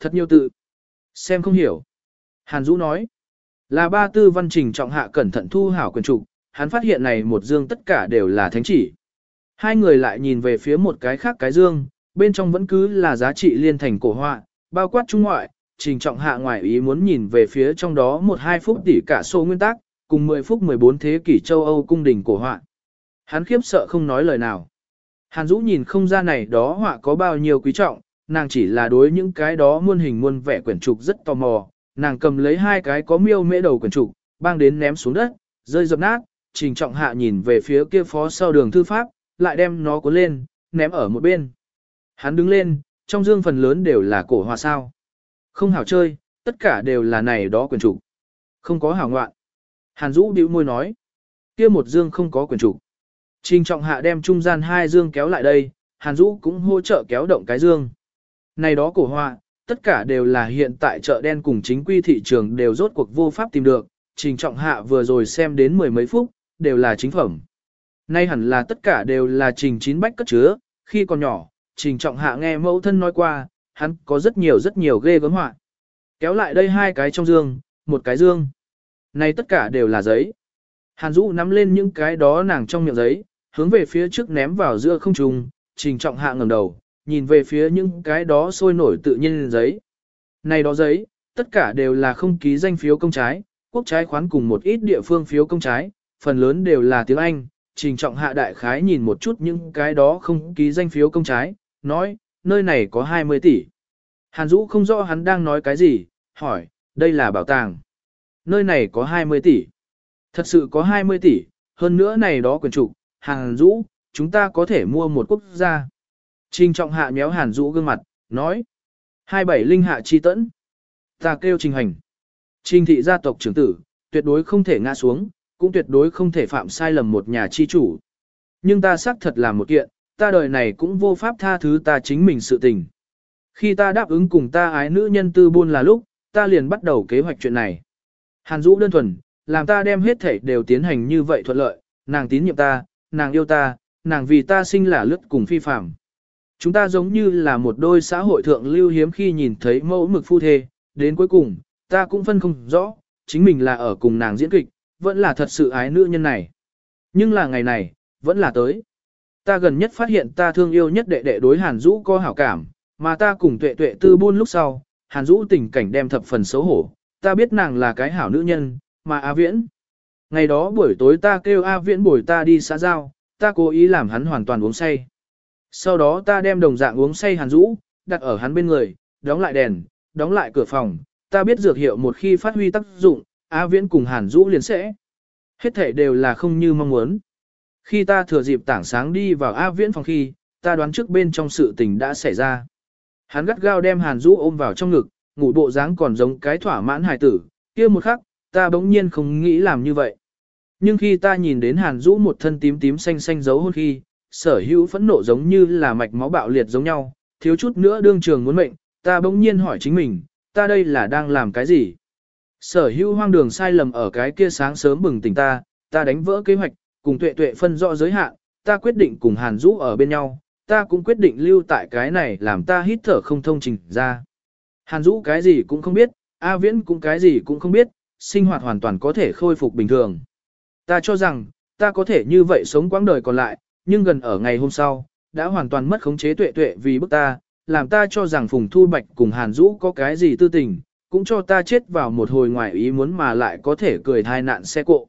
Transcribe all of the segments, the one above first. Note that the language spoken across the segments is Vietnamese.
thật nhiều tự. Xem không hiểu. Hàn Dũ nói, là ba tư văn trình trọng hạ cẩn thận thu hảo quyền trục, hắn phát hiện này một dương tất cả đều là thánh chỉ. Hai người lại nhìn về phía một cái khác cái dương, bên trong vẫn cứ là giá trị liên thành cổ họa, bao quát trung ngoại, trình trọng hạ ngoại ý muốn nhìn về phía trong đó một hai phút tỷ cả số nguyên tắc, cùng 10 phút 14 thế kỷ châu Âu cung đình cổ họa. Hắn khiếp sợ không nói lời nào. Hàn Dũ nhìn không ra này đó họa có bao nhiêu quý trọng, nàng chỉ là đối những cái đó muôn hình muôn vẻ quyển trục rất tò mò, nàng cầm lấy hai cái có miêu mễ đầu quyển trục, bang đến ném xuống đất, rơi dập nát, trình trọng hạ nhìn về phía kia phó sau đường thư pháp, lại đem nó cuốn lên, ném ở một bên. Hắn đứng lên, trong dương phần lớn đều là cổ hòa sao. Không hảo chơi, tất cả đều là này đó quyển trục. Không có hảo ngoạn. Hàn Dũ bĩu môi nói. kia một dương không có quyển trục. Trình trọng hạ đem trung gian hai dương kéo lại đây, Hàn Dũ cũng hỗ trợ kéo động cái dương. Này đó cổ họa, tất cả đều là hiện tại chợ đen cùng chính quy thị trường đều rốt cuộc vô pháp tìm được. Trình trọng hạ vừa rồi xem đến mười mấy phút, đều là chính phẩm. Nay hẳn là tất cả đều là trình chín bách cất chứa, khi còn nhỏ, trình trọng hạ nghe mẫu thân nói qua, hắn có rất nhiều rất nhiều ghê gớm họa. Kéo lại đây hai cái trong dương, một cái dương. Này tất cả đều là giấy. Hàn Dũ nắm lên những cái đó nàng trong miệng giấy, hướng về phía trước ném vào giữa không trung, trình trọng hạ ngẩng đầu, nhìn về phía những cái đó sôi nổi tự nhiên giấy. Này đó giấy, tất cả đều là không ký danh phiếu công trái, quốc trái khoán cùng một ít địa phương phiếu công trái, phần lớn đều là tiếng Anh, trình trọng hạ đại khái nhìn một chút những cái đó không ký danh phiếu công trái, nói, nơi này có 20 tỷ. Hàn Dũ không rõ hắn đang nói cái gì, hỏi, đây là bảo tàng. Nơi này có 20 tỷ. Thật sự có 20 tỷ, hơn nữa này đó quyền trục, Hàn Dũ, chúng ta có thể mua một quốc gia. Trình trọng hạ méo Hàn Dũ gương mặt, nói, 27 linh hạ chi tẫn. Ta kêu trình hành. Trình thị gia tộc trưởng tử, tuyệt đối không thể ngã xuống, cũng tuyệt đối không thể phạm sai lầm một nhà chi chủ. Nhưng ta xác thật là một kiện, ta đời này cũng vô pháp tha thứ ta chính mình sự tình. Khi ta đáp ứng cùng ta ái nữ nhân tư buôn là lúc, ta liền bắt đầu kế hoạch chuyện này. Hàn Dũ đơn thuần, làm ta đem hết thể đều tiến hành như vậy thuận lợi, nàng tín nhiệm ta, nàng yêu ta, nàng vì ta sinh là lướt cùng phi phạm. Chúng ta giống như là một đôi xã hội thượng lưu hiếm khi nhìn thấy mẫu mực phu thê, đến cuối cùng, ta cũng phân không rõ, chính mình là ở cùng nàng diễn kịch, vẫn là thật sự ái nữ nhân này. Nhưng là ngày này, vẫn là tới. Ta gần nhất phát hiện ta thương yêu nhất đệ đệ đối Hàn Dũ có hảo cảm, mà ta cùng tuệ tuệ tư buôn lúc sau, Hàn Dũ tình cảnh đem thập phần xấu hổ. Ta biết nàng là cái hảo nữ nhân, mà A Viễn. Ngày đó buổi tối ta kêu A Viễn bồi ta đi xã giao, ta cố ý làm hắn hoàn toàn uống say. Sau đó ta đem đồng dạng uống say Hàn Dũ, đặt ở hắn bên người, đóng lại đèn, đóng lại cửa phòng. Ta biết dược hiệu một khi phát huy tác dụng, A Viễn cùng Hàn Dũ liền sẽ. Hết thể đều là không như mong muốn. Khi ta thừa dịp tảng sáng đi vào A Viễn phòng khi, ta đoán trước bên trong sự tình đã xảy ra. Hắn gắt gao đem Hàn Dũ ôm vào trong ngực, ngủ bộ dáng còn giống cái thỏa mãn hài tử, kia một khắc, ta bỗng nhiên không nghĩ làm như vậy. Nhưng khi ta nhìn đến Hàn Dũ một thân tím tím xanh xanh dấu hôn khi, sở hữu phẫn nộ giống như là mạch máu bạo liệt giống nhau, thiếu chút nữa đương trường muốn mệnh, ta bỗng nhiên hỏi chính mình, ta đây là đang làm cái gì? Sở hữu hoang đường sai lầm ở cái kia sáng sớm bừng tỉnh ta, ta đánh vỡ kế hoạch, cùng tuệ tuệ phân rõ giới hạn, ta quyết định cùng Hàn Dũ ở bên nhau, ta cũng quyết định lưu tại cái này làm ta hít thở không thông trình ra. Hàn Dũ cái gì cũng không biết, A Viễn cũng cái gì cũng không biết, sinh hoạt hoàn toàn có thể khôi phục bình thường. Ta cho rằng, ta có thể như vậy sống quãng đời còn lại, nhưng gần ở ngày hôm sau, đã hoàn toàn mất khống chế tuệ tuệ vì bức ta, làm ta cho rằng Phùng Thu Bạch cùng Hàn Dũ có cái gì tư tình, cũng cho ta chết vào một hồi ngoài ý muốn mà lại có thể cười thai nạn xe cộ.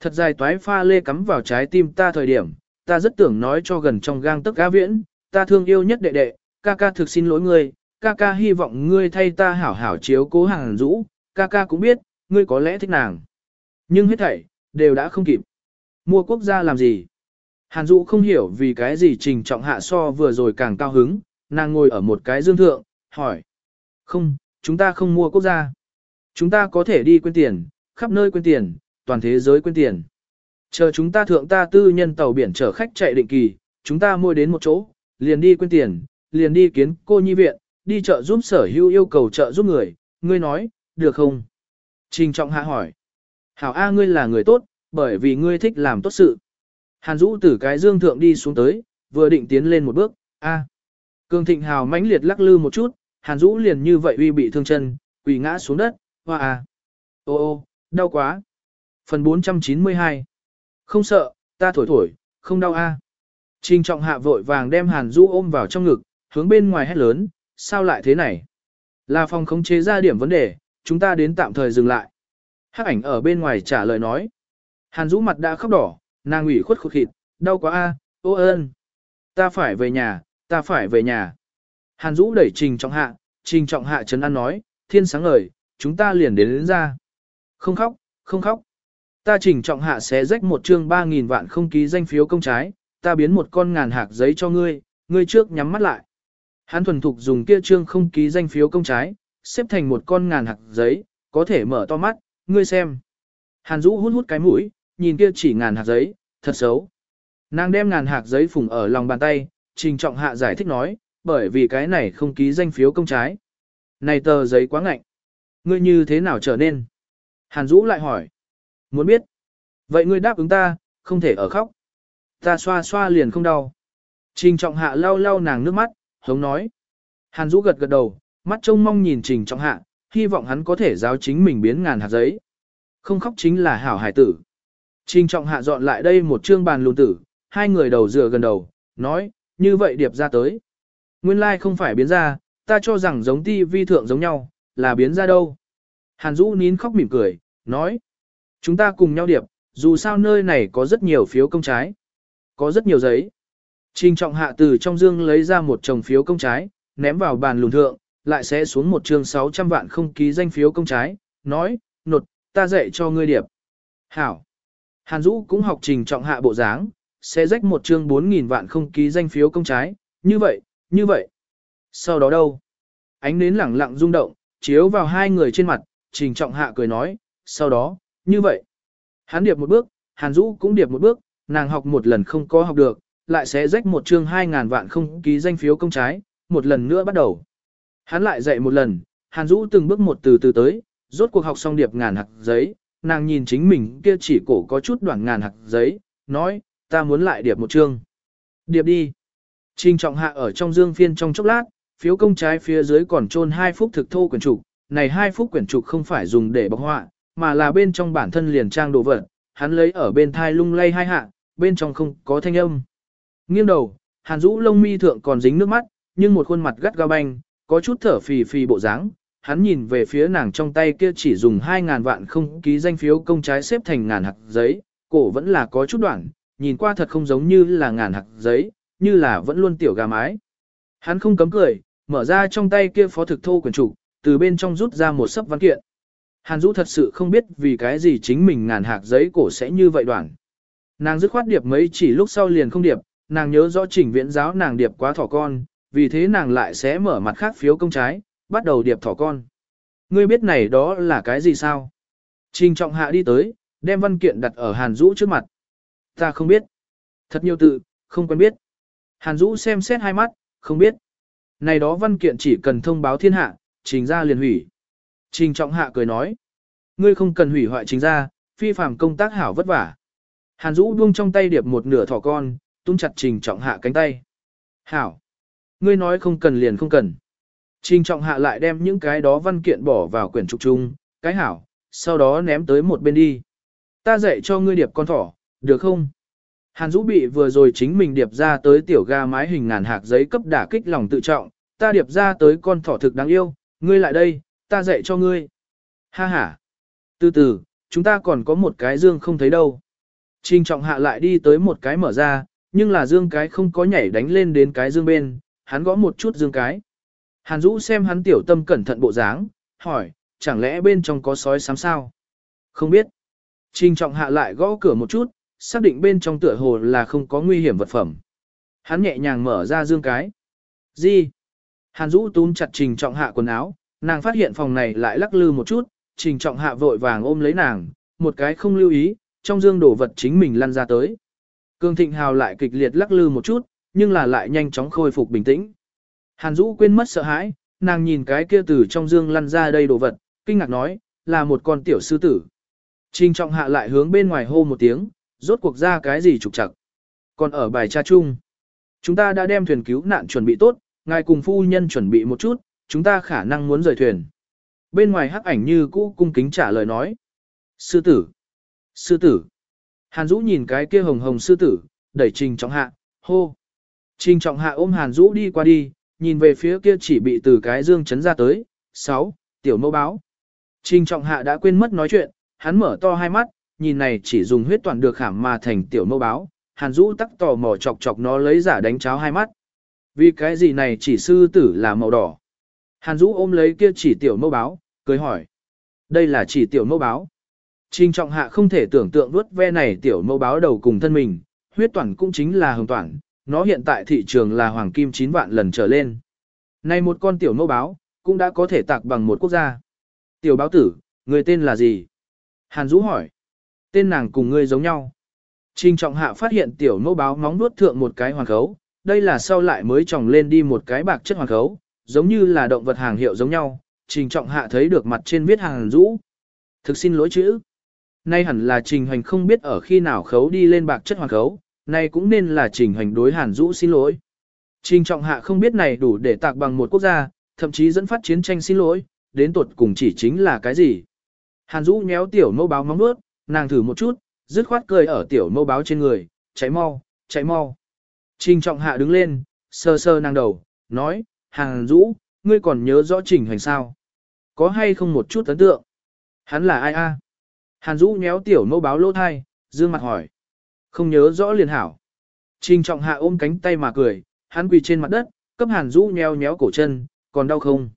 Thật dài toái pha lê cắm vào trái tim ta thời điểm, ta rất tưởng nói cho gần trong gang tức cá viễn, ta thương yêu nhất đệ đệ, ca ca thực xin lỗi ngươi, ca ca hy vọng ngươi thay ta hảo hảo chiếu cố hàng rũ, ca ca cũng biết, ngươi có lẽ thích nàng. Nhưng hết thảy, đều đã không kịp. Mua quốc gia làm gì? Hàn Dũ không hiểu vì cái gì trình trọng hạ so vừa rồi càng cao hứng, nàng ngồi ở một cái dương thượng, hỏi. Không, chúng ta không mua quốc gia. Chúng ta có thể đi quên tiền, khắp nơi quên tiền, toàn thế giới quên tiền. Chờ chúng ta thượng ta tư nhân tàu biển chở khách chạy định kỳ, chúng ta mua đến một chỗ, liền đi quên tiền, liền đi kiến cô nhi viện, đi chợ giúp sở hữu yêu cầu chợ giúp người, ngươi nói, được không? Trình trọng hạ hỏi. Hảo A ngươi là người tốt, bởi vì ngươi thích làm tốt sự. Hàn Dũ từ cái dương thượng đi xuống tới, vừa định tiến lên một bước, A. Cường Thịnh Hào mãnh liệt lắc lư một chút, Hàn Dũ liền như vậy uy bị thương chân, quỳ ngã xuống đất, hoa à. Ô ô, đau quá. Phần 492 Không sợ, ta thổi thổi, không đau a. Trình trọng hạ vội vàng đem Hàn Dũ ôm vào trong ngực, hướng bên ngoài hét lớn, sao lại thế này? Là phòng khống chế ra điểm vấn đề, chúng ta đến tạm thời dừng lại. Hắc ảnh ở bên ngoài trả lời nói. Hàn Dũ mặt đã khóc đỏ, nàng ủy khuất khuất khịt, đau quá a, ô ơn. Ta phải về nhà, ta phải về nhà. Hàn Dũ đẩy Trình Trọng Hạ, Trình Trọng Hạ chấn an nói, thiên sáng ngời, chúng ta liền đến, đến ra. Không khóc, không khóc. Ta Trình Trọng Hạ sẽ rách một chương 3.000 vạn không ký danh phiếu công trái, ta biến một con ngàn hạc giấy cho ngươi, ngươi trước nhắm mắt lại. Hắn thuần thục dùng kia trương không ký danh phiếu công trái, xếp thành một con ngàn hạc giấy, có thể mở to mắt, ngươi xem. Hàn Dũ hút hút cái mũi, nhìn kia chỉ ngàn hạt giấy, thật xấu. Nàng đem ngàn hạt giấy phùng ở lòng bàn tay, Trình Trọng Hạ giải thích nói, bởi vì cái này không ký danh phiếu công trái. Này tờ giấy quá ngạnh. Ngươi như thế nào trở nên? Hàn Dũ lại hỏi. Muốn biết. Vậy ngươi đáp ứng ta, không thể ở khóc. Ta xoa xoa liền không đau. Trình Trọng Hạ lau lau nàng nước mắt, hống nói. Hàn Dũ gật gật đầu, mắt trông mong nhìn Trình Trọng Hạ, hy vọng hắn có thể giáo chính mình biến ngàn hạt giấy. Không khóc chính là hảo hải tử. Trình Trọng Hạ dọn lại đây một chương bàn lùn tử, hai người đầu dựa gần đầu, nói, như vậy điệp ra tới. Nguyên lai like không phải biến ra, ta cho rằng giống ti vi thượng giống nhau, là biến ra đâu. Hàn Dũ nín khóc mỉm cười, nói, chúng ta cùng nhau điệp, dù sao nơi này có rất nhiều phiếu công trái. Có rất nhiều giấy. Trình trọng hạ từ trong dương lấy ra một chồng phiếu công trái, ném vào bàn lùn thượng, lại sẽ xuống một chương 600 vạn không ký danh phiếu công trái, nói, nột, ta dạy cho ngươi điệp. Hảo. Hàn Dũ cũng học trình trọng hạ bộ dáng, sẽ rách một chương 4.000 vạn không ký danh phiếu công trái, như vậy, như vậy. Sau đó đâu? Ánh nến lẳng lặng rung động, chiếu vào hai người trên mặt, trình trọng hạ cười nói, sau đó, như vậy. Hắn điệp một bước, Hàn Dũ cũng điệp một bước, nàng học một lần không có học được, lại sẽ rách một chương 2.000 vạn không ký danh phiếu công trái, một lần nữa bắt đầu. Hắn lại dạy một lần, Hàn Dũ từng bước một từ từ tới, rốt cuộc học xong điệp ngàn hạt giấy, nàng nhìn chính mình kia chỉ cổ có chút đoạn ngàn hạt giấy, nói, ta muốn lại điệp một chương. Điệp đi. Trình trọng hạ ở trong dương phiên trong chốc lát, phiếu công trái phía dưới còn trôn hai phút thực thô quyển trục, này hai phút quyển trục không phải dùng để bọc họa, mà là bên trong bản thân liền trang đồ vật, hắn lấy ở bên thai lung lay hai hạ, bên trong không có thanh âm. Nghiêng đầu, Hàn Dũ lông mi thượng còn dính nước mắt, nhưng một khuôn mặt gắt gao banh, có chút thở phì phì bộ dáng. Hắn nhìn về phía nàng trong tay kia chỉ dùng 2.000 vạn không ký danh phiếu công trái xếp thành ngàn hạt giấy, cổ vẫn là có chút đoạn, nhìn qua thật không giống như là ngàn hạt giấy, như là vẫn luôn tiểu gà mái. Hắn không cấm cười, mở ra trong tay kia phó thực thô quyển trục, từ bên trong rút ra một sấp văn kiện. Hàn Dũ thật sự không biết vì cái gì chính mình ngàn hạt giấy cổ sẽ như vậy đoạn. Nàng dứt khoát điệp mấy chỉ lúc sau liền không điệp, nàng nhớ rõ trình viễn giáo nàng điệp quá thỏ con, vì thế nàng lại sẽ mở mặt khác phiếu công trái, bắt đầu điệp thỏ con. Ngươi biết này đó là cái gì sao? Trình trọng hạ đi tới, đem văn kiện đặt ở Hàn Dũ trước mặt. Ta không biết. Thật nhiều tự, không quen biết. Hàn Dũ xem xét hai mắt, không biết. Này đó văn kiện chỉ cần thông báo thiên hạ, trình ra liền hủy. Trình trọng hạ cười nói. Ngươi không cần hủy hoại trình ra, phi phạm công tác hảo vất vả. Hàn Dũ buông trong tay điệp một nửa thỏ con, tung chặt trình trọng hạ cánh tay. Hảo. Ngươi nói không cần liền không cần. Trình trọng hạ lại đem những cái đó văn kiện bỏ vào quyển trục chung, cái hảo, sau đó ném tới một bên đi. Ta dạy cho ngươi điệp con thỏ, được không? Hàn Dũ bị vừa rồi chính mình điệp ra tới tiểu ga mái hình ngàn hạt giấy cấp đả kích lòng tự trọng, ta điệp ra tới con thỏ thực đáng yêu, ngươi lại đây, ta dạy cho ngươi. Ha ha. Từ từ, chúng ta còn có một cái dương không thấy đâu. Trình trọng hạ lại đi tới một cái mở ra, nhưng là dương cái không có nhảy đánh lên đến cái dương bên, hắn gõ một chút dương cái. Hàn Dũ xem hắn tiểu tâm cẩn thận bộ dáng, hỏi, chẳng lẽ bên trong có sói sám sao? Không biết. Trình trọng hạ lại gõ cửa một chút, xác định bên trong tựa hồ là không có nguy hiểm vật phẩm. Hắn nhẹ nhàng mở ra dương cái. Gì? Hàn Dũ túm chặt trình trọng hạ quần áo, nàng phát hiện phòng này lại lắc lư một chút, trình trọng hạ vội vàng ôm lấy nàng, một cái không lưu ý, trong dương đổ vật chính mình lăn ra tới. Cương Thịnh Hào lại kịch liệt lắc lư một chút, nhưng là lại nhanh chóng khôi phục bình tĩnh. Hàn Dũ quên mất sợ hãi, nàng nhìn cái kia từ trong dương lăn ra đây đồ vật, kinh ngạc nói, là một con tiểu sư tử. Trình trọng hạ lại hướng bên ngoài hô một tiếng, rốt cuộc ra cái gì trục trặc. Còn ở bài tra chung, chúng ta đã đem thuyền cứu nạn chuẩn bị tốt, ngài cùng phu nhân chuẩn bị một chút, chúng ta khả năng muốn rời thuyền. Bên ngoài hắc ảnh như cũ cung kính trả lời nói. Sư tử! Sư tử! Hàn Dũ nhìn cái kia hồng hồng sư tử, đẩy trình trọng hạ, hô. Trình trọng hạ ôm Hàn Dũ đi qua đi, nhìn về phía kia chỉ bị từ cái dương chấn ra tới. 6. Tiểu mẫu báo. Trình trọng hạ đã quên mất nói chuyện, hắn mở to hai mắt, nhìn này chỉ dùng huyết toàn được khảm mà thành tiểu mẫu báo. Hàn rũ tắc tò mò chọc chọc nó lấy giả đánh cháo hai mắt. Vì cái gì này chỉ sư tử là màu đỏ. Hàn rũ ôm lấy kia chỉ tiểu mẫu báo, cười hỏi. Đây là chỉ tiểu mẫu báo. Trình trọng hạ không thể tưởng tượng vuốt ve này tiểu mẫu báo đầu cùng thân mình, huyết toàn cũng chính là hồng toàn, nó hiện tại thị trường là hoàng kim 9 vạn lần trở lên. Này một con tiểu mẫu báo, cũng đã có thể tạc bằng một quốc gia. Tiểu báo tử, người tên là gì? Hàn Dũ hỏi. Tên nàng cùng ngươi giống nhau. Trình trọng hạ phát hiện tiểu mẫu báo móng nuốt thượng một cái hoàng khấu, đây là sau lại mới trồng lên đi một cái bạc chất hoàng khấu, giống như là động vật hàng hiệu giống nhau. Trình trọng hạ thấy được mặt trên viết Hàn Dũ. Thực xin lỗi chữ. Nay hẳn là trình hành không biết ở khi nào khấu đi lên bạc chất hoàng khấu, này cũng nên là trình hành đối hàn Dũ xin lỗi. Trình trọng hạ không biết này đủ để tạc bằng một quốc gia, thậm chí dẫn phát chiến tranh xin lỗi, đến tuột cùng chỉ chính là cái gì. Hàn Dũ nhéo tiểu mâu báo móng bước, nàng thử một chút, dứt khoát cười ở tiểu mâu báo trên người, cháy mau, cháy mau. Trình trọng hạ đứng lên, sơ sơ nàng đầu, nói, Hàn Dũ, ngươi còn nhớ rõ trình hành sao? Có hay không một chút ấn tượng? Hắn là ai a? Hàn Dũ nhéo tiểu mâu báo lỗ thai, dương mặt hỏi. Không nhớ rõ liền hảo. Trình trọng hạ ôm cánh tay mà cười, hắn quỳ trên mặt đất, cấp Hàn rũ nheo nhéo cổ chân, còn đau không?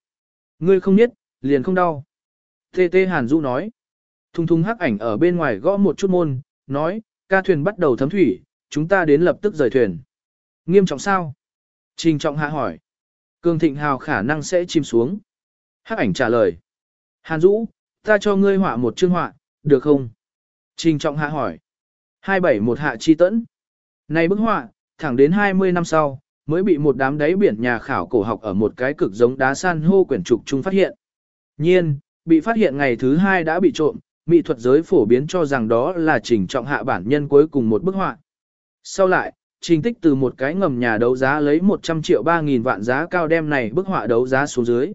Ngươi không biết, liền không đau. Tê tê Hàn rũ nói. Thung thung hắc ảnh ở bên ngoài gõ một chút môn, nói, ca thuyền bắt đầu thấm thủy, chúng ta đến lập tức rời thuyền. Nghiêm trọng sao? Trình trọng hạ hỏi. Cường thịnh hào khả năng sẽ chìm xuống. Hắc ảnh trả lời. Hàn rũ, ta cho ngươi họa một chương họa, được không? Trình trọng hạ hỏi. 271 hạ chi tẫn. Này bức họa, thẳng đến 20 năm sau, mới bị một đám đáy biển nhà khảo cổ học ở một cái cực giống đá san hô quyển trục chung phát hiện. Nhiên, bị phát hiện ngày thứ hai đã bị trộm, mỹ thuật giới phổ biến cho rằng đó là trình trọng hạ bản nhân cuối cùng một bức họa. Sau lại, trình tích từ một cái ngầm nhà đấu giá lấy 100 triệu 3.000 vạn giá cao đem này bức họa đấu giá xuống dưới.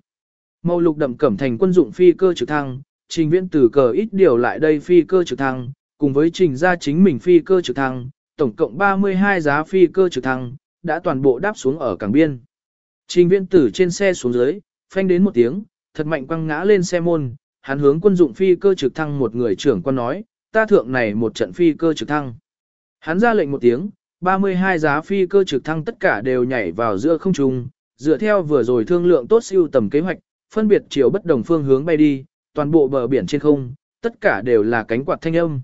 Màu lục đậm cẩm thành quân dụng phi cơ trực thăng, trình viễn từ cờ ít điều lại đây phi cơ trực thăng, cùng với trình ra chính mình phi cơ trực thăng, tổng cộng 32 giá phi cơ trực thăng, đã toàn bộ đáp xuống ở cảng biên. Trình viện tử trên xe xuống dưới, phanh đến một tiếng, thật mạnh quăng ngã lên xe môn, hắn hướng quân dụng phi cơ trực thăng một người trưởng quan nói, ta thượng này một trận phi cơ trực thăng. Hắn ra lệnh một tiếng, 32 giá phi cơ trực thăng tất cả đều nhảy vào giữa không trung, dựa theo vừa rồi thương lượng tốt siêu tầm kế hoạch, phân biệt chiều bất đồng phương hướng bay đi, toàn bộ bờ biển trên không, tất cả đều là cánh quạt thanh âm.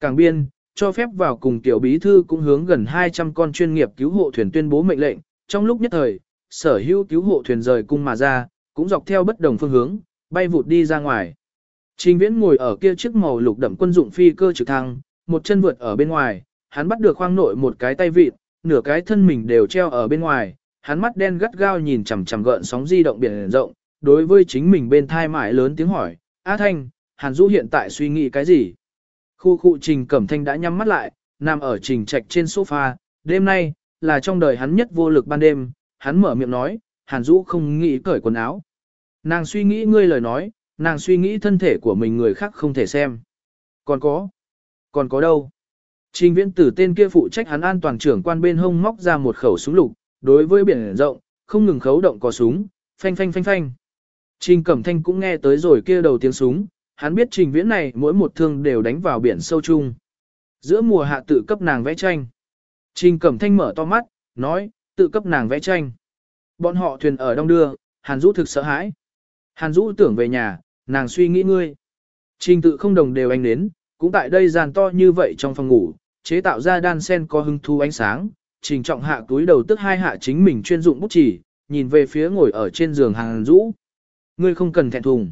Cảng biên, cho phép vào cùng tiểu bí thư cũng hướng gần 200 con chuyên nghiệp cứu hộ thuyền tuyên bố mệnh lệnh, trong lúc nhất thời, sở hữu cứu hộ thuyền rời cung mà ra, cũng dọc theo bất đồng phương hướng, bay vụt đi ra ngoài. Trình viễn ngồi ở kia chiếc màu lục đậm quân dụng phi cơ trực thăng, một chân vượt ở bên ngoài, hắn bắt được khoang nội một cái tay vịt, nửa cái thân mình đều treo ở bên ngoài, hắn mắt đen gắt gao nhìn chằm chằm gợn sóng di động biển rộng, đối với chính mình bên thai mãi lớn tiếng hỏi, A Thanh, Hàn Dũ hiện tại suy nghĩ cái gì? Khu khu Trình Cẩm Thanh đã nhắm mắt lại, nằm ở trình trạch trên sofa, đêm nay, là trong đời hắn nhất vô lực ban đêm, hắn mở miệng nói, Hàn Dũ không nghĩ cởi quần áo. Nàng suy nghĩ ngươi lời nói, nàng suy nghĩ thân thể của mình người khác không thể xem. Còn có, còn có đâu? Trình viễn tử tên kia phụ trách hắn an toàn trưởng quan bên hông móc ra một khẩu súng lục, đối với biển rộng, không ngừng khấu động có súng, phanh phanh phanh phanh. Trình Cẩm Thanh cũng nghe tới rồi kia đầu tiếng súng, hắn biết trình viễn này mỗi một thương đều đánh vào biển sâu chung. Giữa mùa hạ tự cấp nàng vẽ tranh. Trình Cẩm Thanh mở to mắt, nói, tự cấp nàng vẽ tranh. Bọn họ thuyền ở đông đưa, Hàn Dũ thực sợ hãi. Hàn Dũ tưởng về nhà, nàng suy nghĩ ngươi. Trình tự không đồng đều anh đến, cũng tại đây gian to như vậy trong phòng ngủ, chế tạo ra đan sen có hứng thu ánh sáng. Trình trọng hạ túi đầu tức hai hạ chính mình chuyên dụng bút chỉ, nhìn về phía ngồi ở trên giường Hàn Dũ. Ngươi không cần thẹn thùng.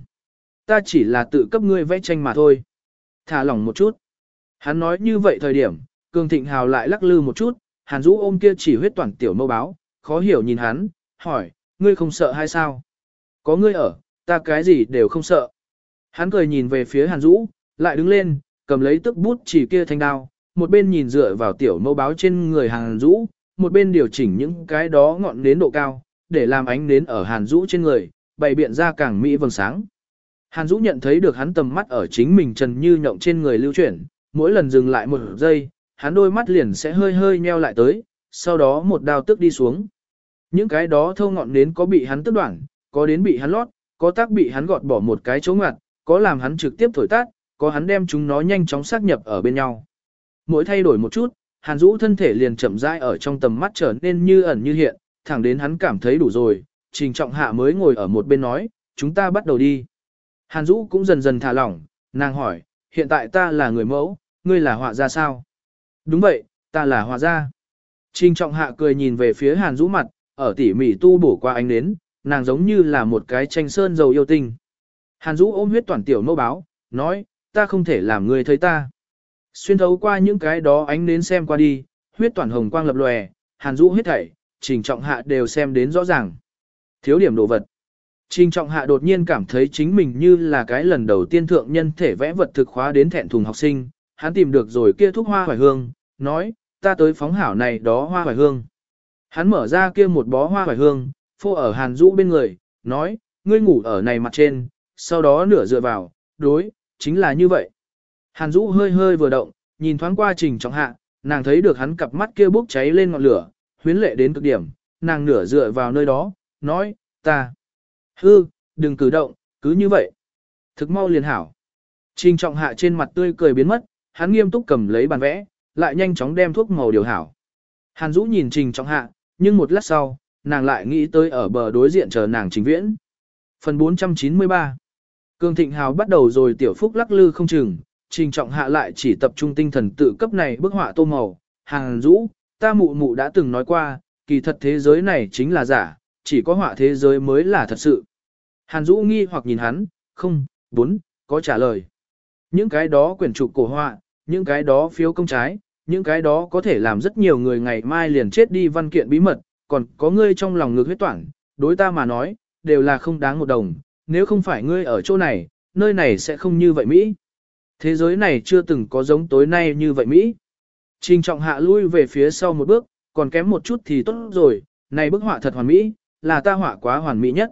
Ta chỉ là tự cấp ngươi vẽ tranh mà thôi. Thả lỏng một chút. Hắn nói như vậy thời điểm, Cường Thịnh Hào lại lắc lư một chút, Hàn Dũ ôm kia chỉ huyết toàn tiểu mâu báo, khó hiểu nhìn hắn, hỏi, ngươi không sợ hay sao? Có ngươi ở, ta cái gì đều không sợ. Hắn cười nhìn về phía Hàn Dũ, lại đứng lên, cầm lấy tức bút chỉ kia thanh đao, một bên nhìn dựa vào tiểu mâu báo trên người Hàn Dũ, một bên điều chỉnh những cái đó ngọn nến độ cao, để làm ánh nến ở Hàn Dũ trên người, bày biện ra càng mỹ vầng sáng. Hàn Dũ nhận thấy được hắn tầm mắt ở chính mình trần như nhộng trên người lưu chuyển, mỗi lần dừng lại một giây, hắn đôi mắt liền sẽ hơi hơi nheo lại tới, sau đó một đao tức đi xuống. Những cái đó thâu ngọn nến có bị hắn tức đoạn, có đến bị hắn lót, có tác bị hắn gọt bỏ một cái chỗ ngặt, có làm hắn trực tiếp thổi tát, có hắn đem chúng nó nhanh chóng xác nhập ở bên nhau. Mỗi thay đổi một chút, Hàn Dũ thân thể liền chậm rãi ở trong tầm mắt trở nên như ẩn như hiện, thẳng đến hắn cảm thấy đủ rồi, Trình Trọng Hạ mới ngồi ở một bên nói, chúng ta bắt đầu đi. Hàn Dũ cũng dần dần thả lỏng, nàng hỏi, hiện tại ta là người mẫu, ngươi là họa gia sao? Đúng vậy, ta là họa gia. Trình Trọng Hạ cười nhìn về phía Hàn Dũ mặt, ở tỉ mỉ tu bổ qua ánh nến, nàng giống như là một cái tranh sơn dầu yêu tinh. Hàn Dũ ôm huyết toàn tiểu nô báo, nói, ta không thể làm ngươi thấy ta. Xuyên thấu qua những cái đó ánh nến xem qua đi, huyết toàn hồng quang lập lòe, Hàn Dũ hết thảy, Trình Trọng Hạ đều xem đến rõ ràng. Thiếu điểm đồ vật. Trình Trọng Hạ đột nhiên cảm thấy chính mình như là cái lần đầu tiên thượng nhân thể vẽ vật thực khóa đến thẹn thùng học sinh, hắn tìm được rồi kia thuốc hoa hoài hương, nói, ta tới phóng hảo này đó hoa hoài hương. Hắn mở ra kia một bó hoa hoài hương, phô ở Hàn Dũ bên người, nói, ngươi ngủ ở này mặt trên, sau đó nửa dựa vào, đối, chính là như vậy. Hàn Dũ hơi hơi vừa động, nhìn thoáng qua Trình Trọng Hạ, nàng thấy được hắn cặp mắt kia bốc cháy lên ngọn lửa, huyến lệ đến cực điểm, nàng nửa dựa vào nơi đó, nói, ta. Hư, đừng cử động, cứ như vậy. Thực mau liền hảo. Trình Trọng Hạ trên mặt tươi cười biến mất, hắn nghiêm túc cầm lấy bàn vẽ, lại nhanh chóng đem thuốc màu điều hảo. Hàn Dũ nhìn Trình Trọng Hạ, nhưng một lát sau, nàng lại nghĩ tới ở bờ đối diện chờ nàng trình viễn. Phần 493 Cương Thịnh Hào bắt đầu rồi tiểu phúc lắc lư không chừng, trình trọng hạ lại chỉ tập trung tinh thần tự cấp này bức họa tô màu. Hàn Dũ, ta mụ mụ đã từng nói qua, kỳ thật thế giới này chính là giả, chỉ có họa thế giới mới là thật sự. Hàn Dũ nghi hoặc nhìn hắn, không, bốn, có trả lời. Những cái đó quyển trục cổ họa, những cái đó phiếu công trái, những cái đó có thể làm rất nhiều người ngày mai liền chết đi văn kiện bí mật, còn có ngươi trong lòng ngược huyết toản, đối ta mà nói, đều là không đáng một đồng, nếu không phải ngươi ở chỗ này, nơi này sẽ không như vậy Mỹ. Thế giới này chưa từng có giống tối nay như vậy Mỹ. Trình trọng hạ lui về phía sau một bước, còn kém một chút thì tốt rồi, này bức họa thật hoàn mỹ, là ta họa quá hoàn mỹ nhất.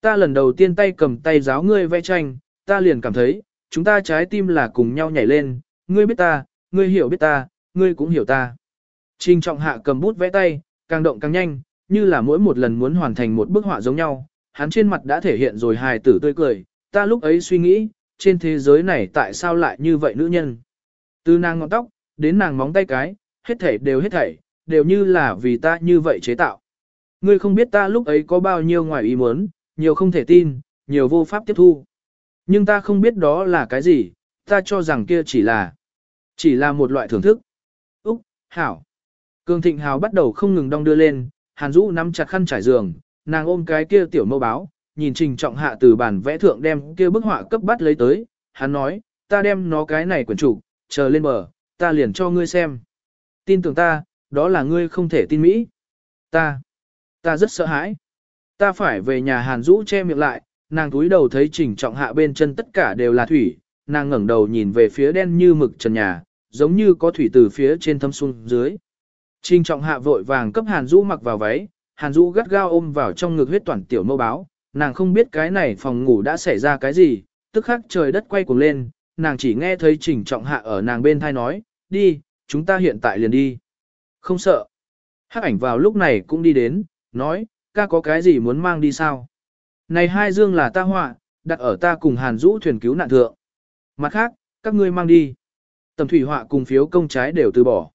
Ta lần đầu tiên tay cầm tay giáo ngươi vẽ tranh, ta liền cảm thấy, chúng ta trái tim là cùng nhau nhảy lên, ngươi biết ta, ngươi hiểu biết ta, ngươi cũng hiểu ta. Trình trọng hạ cầm bút vẽ tay, càng động càng nhanh, như là mỗi một lần muốn hoàn thành một bức họa giống nhau, hắn trên mặt đã thể hiện rồi hài tử tươi cười, ta lúc ấy suy nghĩ, trên thế giới này tại sao lại như vậy nữ nhân. Từ nàng ngọn tóc, đến nàng móng tay cái, hết thảy đều hết thảy, đều như là vì ta như vậy chế tạo. Ngươi không biết ta lúc ấy có bao nhiêu ngoài ý muốn, nhiều không thể tin, nhiều vô pháp tiếp thu. Nhưng ta không biết đó là cái gì, ta cho rằng kia chỉ là, chỉ là một loại thưởng thức. Úc, Hảo. Cường Thịnh Hào bắt đầu không ngừng đong đưa lên, Hàn Dũ nắm chặt khăn trải giường, nàng ôm cái kia tiểu mâu báo, nhìn Trình Trọng Hạ từ bản vẽ thượng đem kia bức họa cấp bắt lấy tới, hắn nói, ta đem nó cái này quyển chủ, chờ lên bờ, ta liền cho ngươi xem. Tin tưởng ta, đó là ngươi không thể tin Mỹ. Ta, ta rất sợ hãi. Ta phải về nhà Hàn Dũ che miệng lại, nàng túi đầu thấy Trình Trọng Hạ bên chân tất cả đều là thủy, nàng ngẩng đầu nhìn về phía đen như mực trần nhà, giống như có thủy từ phía trên thâm xuống dưới. Trình Trọng Hạ vội vàng cấp Hàn Dũ mặc vào váy, Hàn Dũ gắt gao ôm vào trong ngực huyết toàn tiểu mâu báo, nàng không biết cái này phòng ngủ đã xảy ra cái gì, tức khắc trời đất quay cuồng lên, nàng chỉ nghe thấy Trình Trọng Hạ ở nàng bên thai nói, đi, chúng ta hiện tại liền đi. Không sợ. Hắc ảnh vào lúc này cũng đi đến, nói, ca có cái gì muốn mang đi sao? Này hai dương là ta họa, đặt ở ta cùng Hàn Dũ thuyền cứu nạn thượng. Mặt khác, các ngươi mang đi. Tầm thủy họa cùng phiếu công trái đều từ bỏ.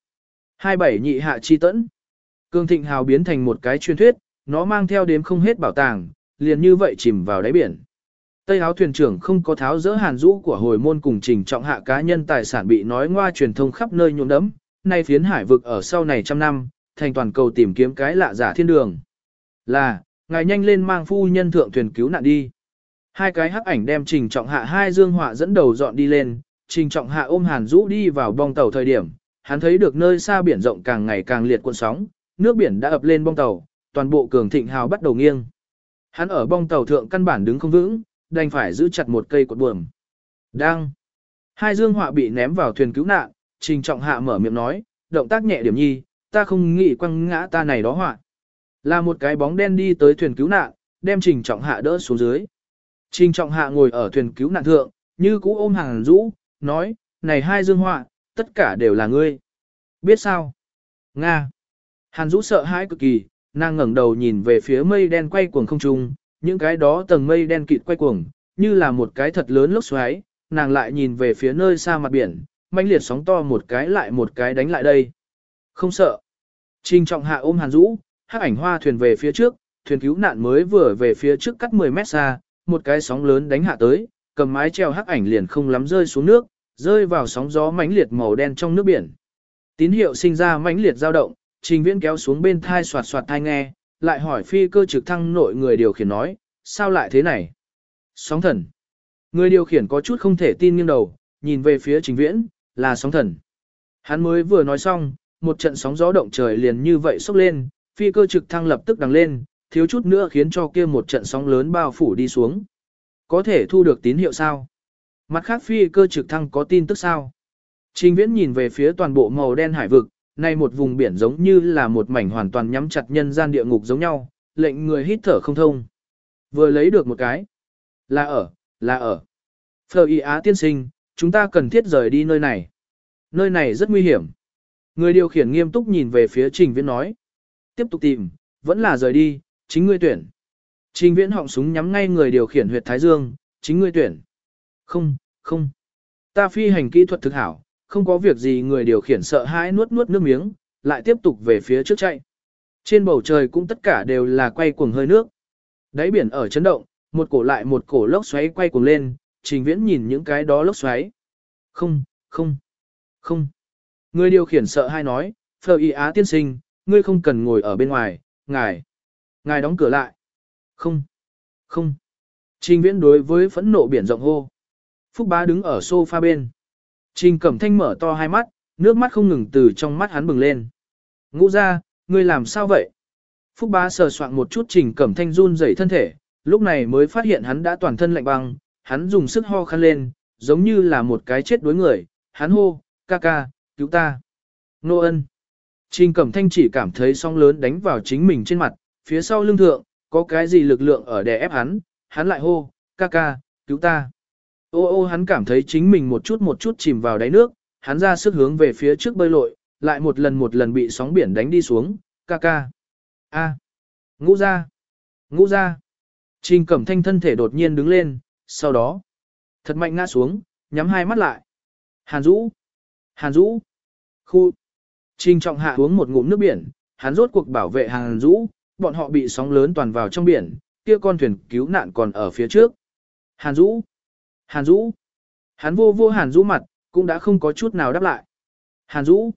Hai bảy nhị hạ chi tẫn. Cương thịnh hào biến thành một cái truyền thuyết, nó mang theo đếm không hết bảo tàng, liền như vậy chìm vào đáy biển. Tây áo thuyền trưởng không có tháo dỡ hàn rũ của hồi môn cùng trình trọng hạ cá nhân tài sản bị nói ngoa truyền thông khắp nơi nhuộm đấm, nay phiến hải vực ở sau này trăm năm, thành toàn cầu tìm kiếm cái lạ giả thiên đường. Là, ngài nhanh lên mang phu nhân thượng thuyền cứu nạn đi. Hai cái hắc ảnh đem trình trọng hạ hai dương họa dẫn đầu dọn đi lên, trình trọng hạ ôm hàn rũ đi vào bong tàu thời điểm, hắn thấy được nơi xa biển rộng càng ngày càng liệt cuộn sóng, nước biển đã ập lên bong tàu, toàn bộ cường thịnh hào bắt đầu nghiêng. Hắn ở bong tàu thượng căn bản đứng không vững, đành phải giữ chặt một cây cột buồm. Đang. Hai dương họa bị ném vào thuyền cứu nạn, trình trọng hạ mở miệng nói, động tác nhẹ điểm nhi, ta không nghĩ quăng ngã ta này đó họa. Là một cái bóng đen đi tới thuyền cứu nạn, đem Trình Trọng Hạ đỡ xuống dưới. Trình Trọng Hạ ngồi ở thuyền cứu nạn thượng, như cũ ôm hàng rũ, nói, này hai dương họa, tất cả đều là ngươi. Biết sao? Nga. Hàn Dũ sợ hãi cực kỳ, nàng ngẩng đầu nhìn về phía mây đen quay cuồng không trung, những cái đó tầng mây đen kịt quay cuồng, như là một cái thật lớn lốc xoáy, nàng lại nhìn về phía nơi xa mặt biển, manh liệt sóng to một cái lại một cái đánh lại đây. Không sợ. Trình trọng hạ ôm Hàn Dũ, hắc ảnh hoa thuyền về phía trước, thuyền cứu nạn mới vừa về phía trước cắt 10 mét xa, một cái sóng lớn đánh hạ tới, cầm mái treo hắc ảnh liền không lắm rơi xuống nước, rơi vào sóng gió mãnh liệt màu đen trong nước biển. Tín hiệu sinh ra mãnh liệt dao động, trình viễn kéo xuống bên thai soạt soạt thai nghe, lại hỏi phi cơ trực thăng nội người điều khiển nói, sao lại thế này? Sóng thần. Người điều khiển có chút không thể tin nghiêng đầu, nhìn về phía trình viễn, là sóng thần. Hắn mới vừa nói xong, một trận sóng gió động trời liền như vậy sốc lên, phi cơ trực thăng lập tức đằng lên, thiếu chút nữa khiến cho kia một trận sóng lớn bao phủ đi xuống. Có thể thu được tín hiệu sao? Mặt khác phi cơ trực thăng có tin tức sao? Trình viễn nhìn về phía toàn bộ màu đen hải vực, nay một vùng biển giống như là một mảnh hoàn toàn nhắm chặt nhân gian địa ngục giống nhau, lệnh người hít thở không thông. Vừa lấy được một cái. Là ở, là ở. Phờ y á tiên sinh, chúng ta cần thiết rời đi nơi này. Nơi này rất nguy hiểm. Người điều khiển nghiêm túc nhìn về phía trình viễn nói. Tiếp tục tìm, vẫn là rời đi, chính ngươi tuyển. Trình viễn họng súng nhắm ngay người điều khiển huyệt thái dương, chính ngươi tuyển. Không, không. Ta phi hành kỹ thuật thực hảo, không có việc gì người điều khiển sợ hãi nuốt nuốt nước miếng, lại tiếp tục về phía trước chạy. Trên bầu trời cũng tất cả đều là quay cuồng hơi nước. Đáy biển ở chấn động, một cổ lại một cổ lốc xoáy quay cuồng lên, trình viễn nhìn những cái đó lốc xoáy. Không, không, không. Người điều khiển sợ hai nói, Phờ y á tiên sinh, ngươi không cần ngồi ở bên ngoài, ngài. Ngài đóng cửa lại. Không, không. Trình viễn đối với phẫn nộ biển rộng hô. Phúc bá đứng ở sofa bên. Trình cẩm thanh mở to hai mắt, nước mắt không ngừng từ trong mắt hắn bừng lên. Ngũ ra, ngươi làm sao vậy? Phúc bá sờ soạn một chút trình cẩm thanh run rẩy thân thể, lúc này mới phát hiện hắn đã toàn thân lạnh băng, hắn dùng sức ho khăn lên, giống như là một cái chết đối người, hắn hô, ca ca, cứu ta. Nô ân. Trình cẩm thanh chỉ cảm thấy sóng lớn đánh vào chính mình trên mặt, phía sau lưng thượng, có cái gì lực lượng ở đè ép hắn, hắn lại hô, ca ca, cứu ta. Ô ô hắn cảm thấy chính mình một chút một chút chìm vào đáy nước, hắn ra sức hướng về phía trước bơi lội, lại một lần một lần bị sóng biển đánh đi xuống, ca ca. A. Ngũ ra. Ngũ ra. Trình cẩm thanh thân thể đột nhiên đứng lên, sau đó. Thật mạnh ngã xuống, nhắm hai mắt lại. Hàn Dũ. Hàn Dũ. Khu. Trình trọng hạ uống một ngụm nước biển, hắn rốt cuộc bảo vệ Hàn Dũ, bọn họ bị sóng lớn toàn vào trong biển, kia con thuyền cứu nạn còn ở phía trước. Hàn Dũ. Hàn Dũ. Hắn vô vô Hàn Dũ mặt, cũng đã không có chút nào đáp lại. Hàn Dũ.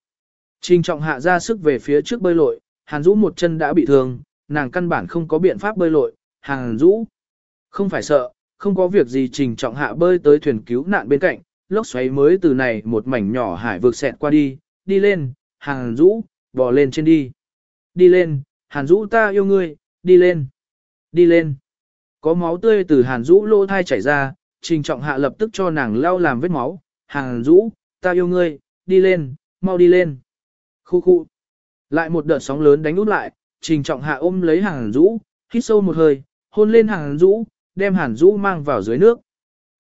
Trình trọng hạ ra sức về phía trước bơi lội, Hàn Dũ một chân đã bị thương, nàng căn bản không có biện pháp bơi lội. Hàn Dũ. Không phải sợ, không có việc gì trình trọng hạ bơi tới thuyền cứu nạn bên cạnh, lốc xoáy mới từ này một mảnh nhỏ hải vượt xẹt qua đi, đi lên, Hàn Dũ, bò lên trên đi. Đi lên, Hàn Dũ ta yêu ngươi, đi lên. Đi lên. Có máu tươi từ Hàn Dũ lỗ thai chảy ra, trình trọng hạ lập tức cho nàng lau làm vết máu. Hàn Dũ, ta yêu ngươi, đi lên, mau đi lên. Khu khu. Lại một đợt sóng lớn đánh út lại, trình trọng hạ ôm lấy Hàn Dũ, hít sâu một hơi, hôn lên Hàn Dũ, đem Hàn Dũ mang vào dưới nước.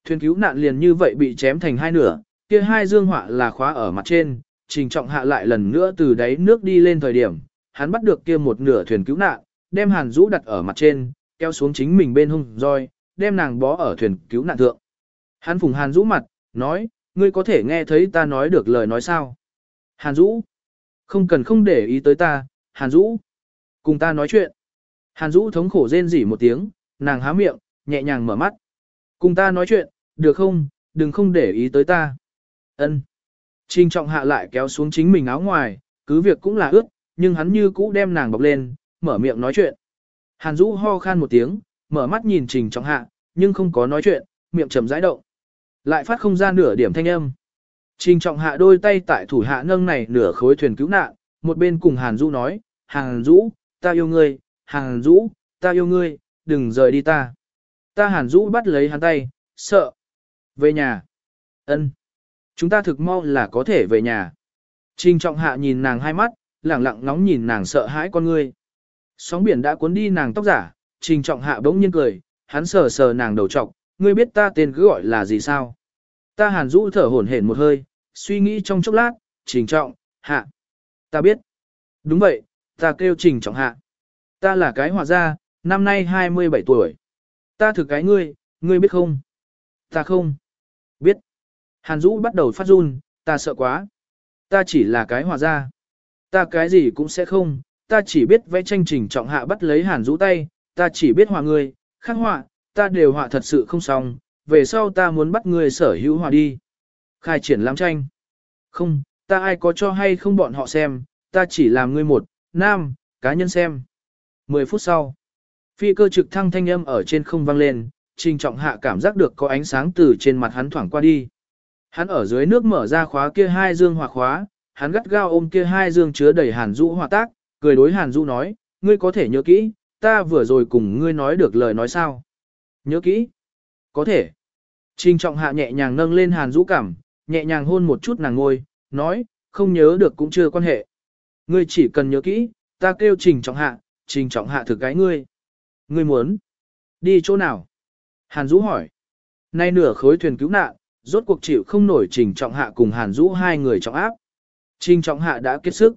Thuyền cứu nạn liền như vậy bị chém thành hai nửa, kia hai dương họa là khóa ở mặt trên, trình trọng hạ lại lần nữa từ đáy nước đi lên thời điểm, hắn bắt được kia một nửa thuyền cứu nạn, đem Hàn Dũ đặt ở mặt trên, kéo xuống chính mình bên hung roi, đem nàng bó ở thuyền cứu nạn thượng. Hắn phùng Hàn Dũ mặt, nói, ngươi có thể nghe thấy ta nói được lời nói sao? Hàn Dũ, không cần không để ý tới ta, Hàn Dũ, cùng ta nói chuyện. Hàn Dũ thống khổ rên rỉ một tiếng, nàng há miệng, nhẹ nhàng mở mắt. Cùng ta nói chuyện, được không, đừng không để ý tới ta. Ân. Trình trọng hạ lại kéo xuống chính mình áo ngoài, cứ việc cũng là ướt, nhưng hắn như cũ đem nàng bọc lên, mở miệng nói chuyện. Hàn Dũ ho khan một tiếng, mở mắt nhìn Trình Trọng Hạ, nhưng không có nói chuyện, miệng trầm rãi động. Lại phát không ra nửa điểm thanh âm. Trình Trọng Hạ đôi tay tại thủ hạ nâng này nửa khối thuyền cứu nạn, một bên cùng Hàn Dũ nói, Hàn Dũ, ta yêu ngươi, Hàn Dũ, ta yêu ngươi, đừng rời đi ta. Ta Hàn Dũ bắt lấy hắn tay, sợ. Về nhà. Ân. Chúng ta thực mau là có thể về nhà. Trình Trọng Hạ nhìn nàng hai mắt, lẳng lặng ngóng nhìn nàng sợ hãi con ngươi. Sóng biển đã cuốn đi nàng tóc giả, trình trọng hạ bỗng nhiên cười, hắn sờ sờ nàng đầu trọc, ngươi biết ta tên cứ gọi là gì sao? Ta hàn rũ thở hổn hển một hơi, suy nghĩ trong chốc lát, trình trọng, hạ. Ta biết. Đúng vậy, ta kêu trình trọng hạ. Ta là cái hòa gia, năm nay 27 tuổi. Ta thực cái ngươi, ngươi biết không? Ta không. Biết. Hàn Dũ bắt đầu phát run, ta sợ quá. Ta chỉ là cái hòa gia. Ta cái gì cũng sẽ không, ta chỉ biết vẽ tranh trình trọng hạ bắt lấy Hàn Dũ tay, ta chỉ biết hòa người, khắc họa, ta đều họa thật sự không xong, về sau ta muốn bắt người sở hữu hòa đi. Khai triển lãm tranh. Không, ta ai có cho hay không bọn họ xem, ta chỉ làm người một, nam, cá nhân xem. 10 phút sau, phi cơ trực thăng thanh âm ở trên không vang lên, trình trọng hạ cảm giác được có ánh sáng từ trên mặt hắn thoảng qua đi. Hắn ở dưới nước mở ra khóa kia hai dương hỏa khóa, hắn gắt gao ôm kia hai dương chứa đầy hàn Dũ hỏa tác, cười đối hàn Dũ nói, ngươi có thể nhớ kỹ, ta vừa rồi cùng ngươi nói được lời nói sao. Nhớ kỹ. Có thể. Trình trọng hạ nhẹ nhàng nâng lên hàn Dũ cảm, nhẹ nhàng hôn một chút nàng ngôi, nói, không nhớ được cũng chưa quan hệ. Ngươi chỉ cần nhớ kỹ, ta kêu trình trọng hạ, trình trọng hạ thực cái ngươi. Ngươi muốn đi chỗ nào? Hàn Dũ hỏi. Nay nửa khối thuyền cứu nạn, rốt cuộc chịu không nổi trình trọng hạ cùng Hàn Dũ hai người trọng áp. Trình trọng hạ đã kết sức.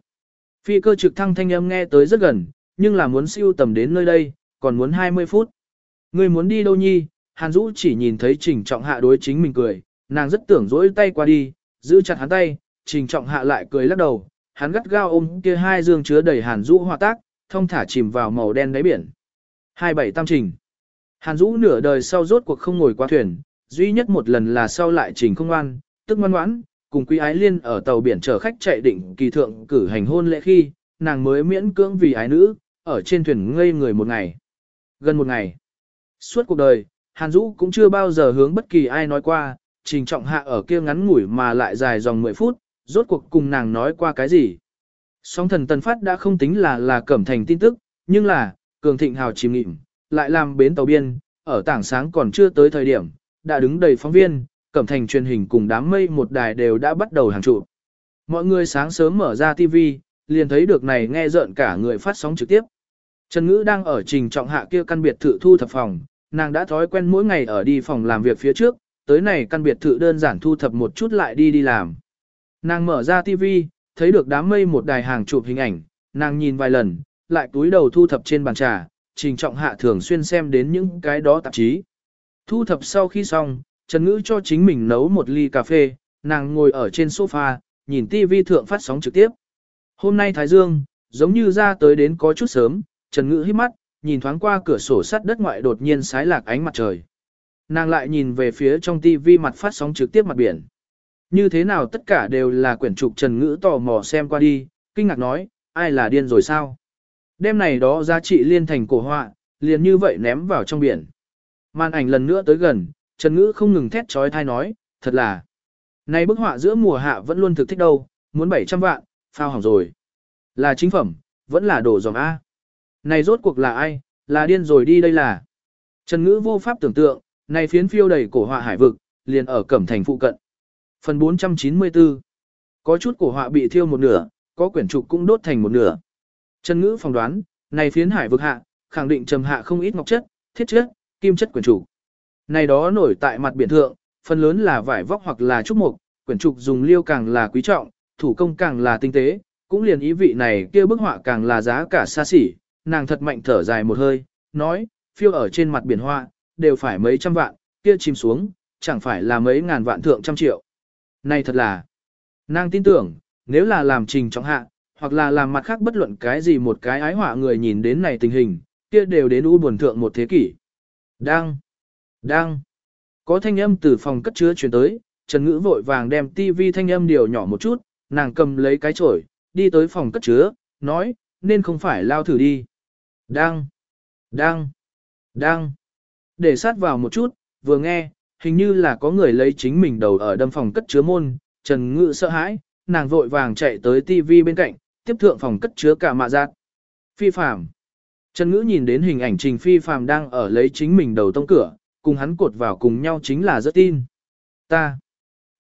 Phi cơ trực thăng thanh âm nghe tới rất gần, nhưng là muốn siêu tầm đến nơi đây, còn muốn 20 phút. Người muốn đi đâu nhi? Hàn Dũ chỉ nhìn thấy trình trọng hạ đối chính mình cười, nàng rất tưởng dỗi tay qua đi, giữ chặt hắn tay, trình trọng hạ lại cười lắc đầu, hắn gắt gao ôm kia hai dương chứa đầy Hàn Dũ hòa tác, thông thả chìm vào màu đen đáy biển. 27 tam trình. Hàn Dũ nửa đời sau rốt cuộc không ngồi qua thuyền, duy nhất một lần là sau lại trình không ngoan, tức ngoan ngoãn, cùng quý ái liên ở tàu biển chở khách chạy định kỳ thượng cử hành hôn lễ khi, nàng mới miễn cưỡng vì ái nữ, ở trên thuyền ngây người một ngày. Gần một ngày. Suốt cuộc đời, Hàn Dũ cũng chưa bao giờ hướng bất kỳ ai nói qua, trình trọng hạ ở kia ngắn ngủi mà lại dài dòng 10 phút, rốt cuộc cùng nàng nói qua cái gì. Song thần tần phát đã không tính là là cẩm thành tin tức, nhưng là, cường thịnh hào chìm nghịm, lại làm bến tàu biên, ở tảng sáng còn chưa tới thời điểm, đã đứng đầy phóng viên, cẩm thành truyền hình cùng đám mây một đài đều đã bắt đầu hàng trụ. Mọi người sáng sớm mở ra TV, liền thấy được này nghe rợn cả người phát sóng trực tiếp. Trần Ngữ đang ở trình trọng hạ kia căn biệt thự thu thập phòng, nàng đã thói quen mỗi ngày ở đi phòng làm việc phía trước, tới này căn biệt thự đơn giản thu thập một chút lại đi đi làm. Nàng mở ra TV, thấy được đám mây một đài hàng chụp hình ảnh, nàng nhìn vài lần, lại túi đầu thu thập trên bàn trà, trình trọng hạ thường xuyên xem đến những cái đó tạp chí. Thu thập sau khi xong, Trần Ngữ cho chính mình nấu một ly cà phê, nàng ngồi ở trên sofa, nhìn TV thượng phát sóng trực tiếp. Hôm nay Thái Dương, giống như ra tới đến có chút sớm, Trần Ngữ hít mắt, nhìn thoáng qua cửa sổ sắt đất ngoại đột nhiên sái lạc ánh mặt trời. Nàng lại nhìn về phía trong TV mặt phát sóng trực tiếp mặt biển. Như thế nào tất cả đều là quyển trục Trần Ngữ tò mò xem qua đi, kinh ngạc nói, ai là điên rồi sao? Đêm này đó giá trị liên thành cổ họa, liền như vậy ném vào trong biển. Màn ảnh lần nữa tới gần, Trần Ngữ không ngừng thét trói thai nói, thật là. Này bức họa giữa mùa hạ vẫn luôn thực thích đâu, muốn 700 vạn, phao hỏng rồi. Là chính phẩm, vẫn là đồ dòng A. Này rốt cuộc là ai, là điên rồi đi đây là. Trần Ngữ vô pháp tưởng tượng, này phiến phiêu đầy cổ họa hải vực, liền ở Cẩm Thành phụ cận. Phần 494 Có chút cổ họa bị thiêu một nửa, có quyển trục cũng đốt thành một nửa. Trần Ngữ phỏng đoán, này phiến hải vực hạ, khẳng định trầm hạ không ít ngọc chất, thiết chất, kim chất quyển trục. Này đó nổi tại mặt biển thượng, phần lớn là vải vóc hoặc là trúc mục, quyển trục dùng liêu càng là quý trọng, thủ công càng là tinh tế, cũng liền ý vị này kia bức họa càng là giá cả xa xỉ, nàng thật mạnh thở dài một hơi, nói, phiêu ở trên mặt biển hoa, đều phải mấy trăm vạn, kia chìm xuống, chẳng phải là mấy ngàn vạn thượng trăm triệu. Này thật là, nàng tin tưởng, nếu là làm trình trọng hạ, hoặc là làm mặt khác bất luận cái gì một cái ái họa người nhìn đến này tình hình, kia đều đến u buồn thượng một thế kỷ. Đang, đang, có thanh âm từ phòng cất chứa chuyển tới, Trần Ngữ vội vàng đem tivi thanh âm điều nhỏ một chút, nàng cầm lấy cái chổi, đi tới phòng cất chứa, nói, nên không phải lao thử đi. Đang, đang, đang, để sát vào một chút, vừa nghe, hình như là có người lấy chính mình đầu ở đâm phòng cất chứa môn, Trần Ngữ sợ hãi, nàng vội vàng chạy tới tivi bên cạnh, tiếp thượng phòng cất chứa cả mạ giác. Phi phạm! Trần Ngữ nhìn đến hình ảnh Trình Phi phàm đang ở lấy chính mình đầu tông cửa, cùng hắn cột vào cùng nhau chính là rất tin. Ta.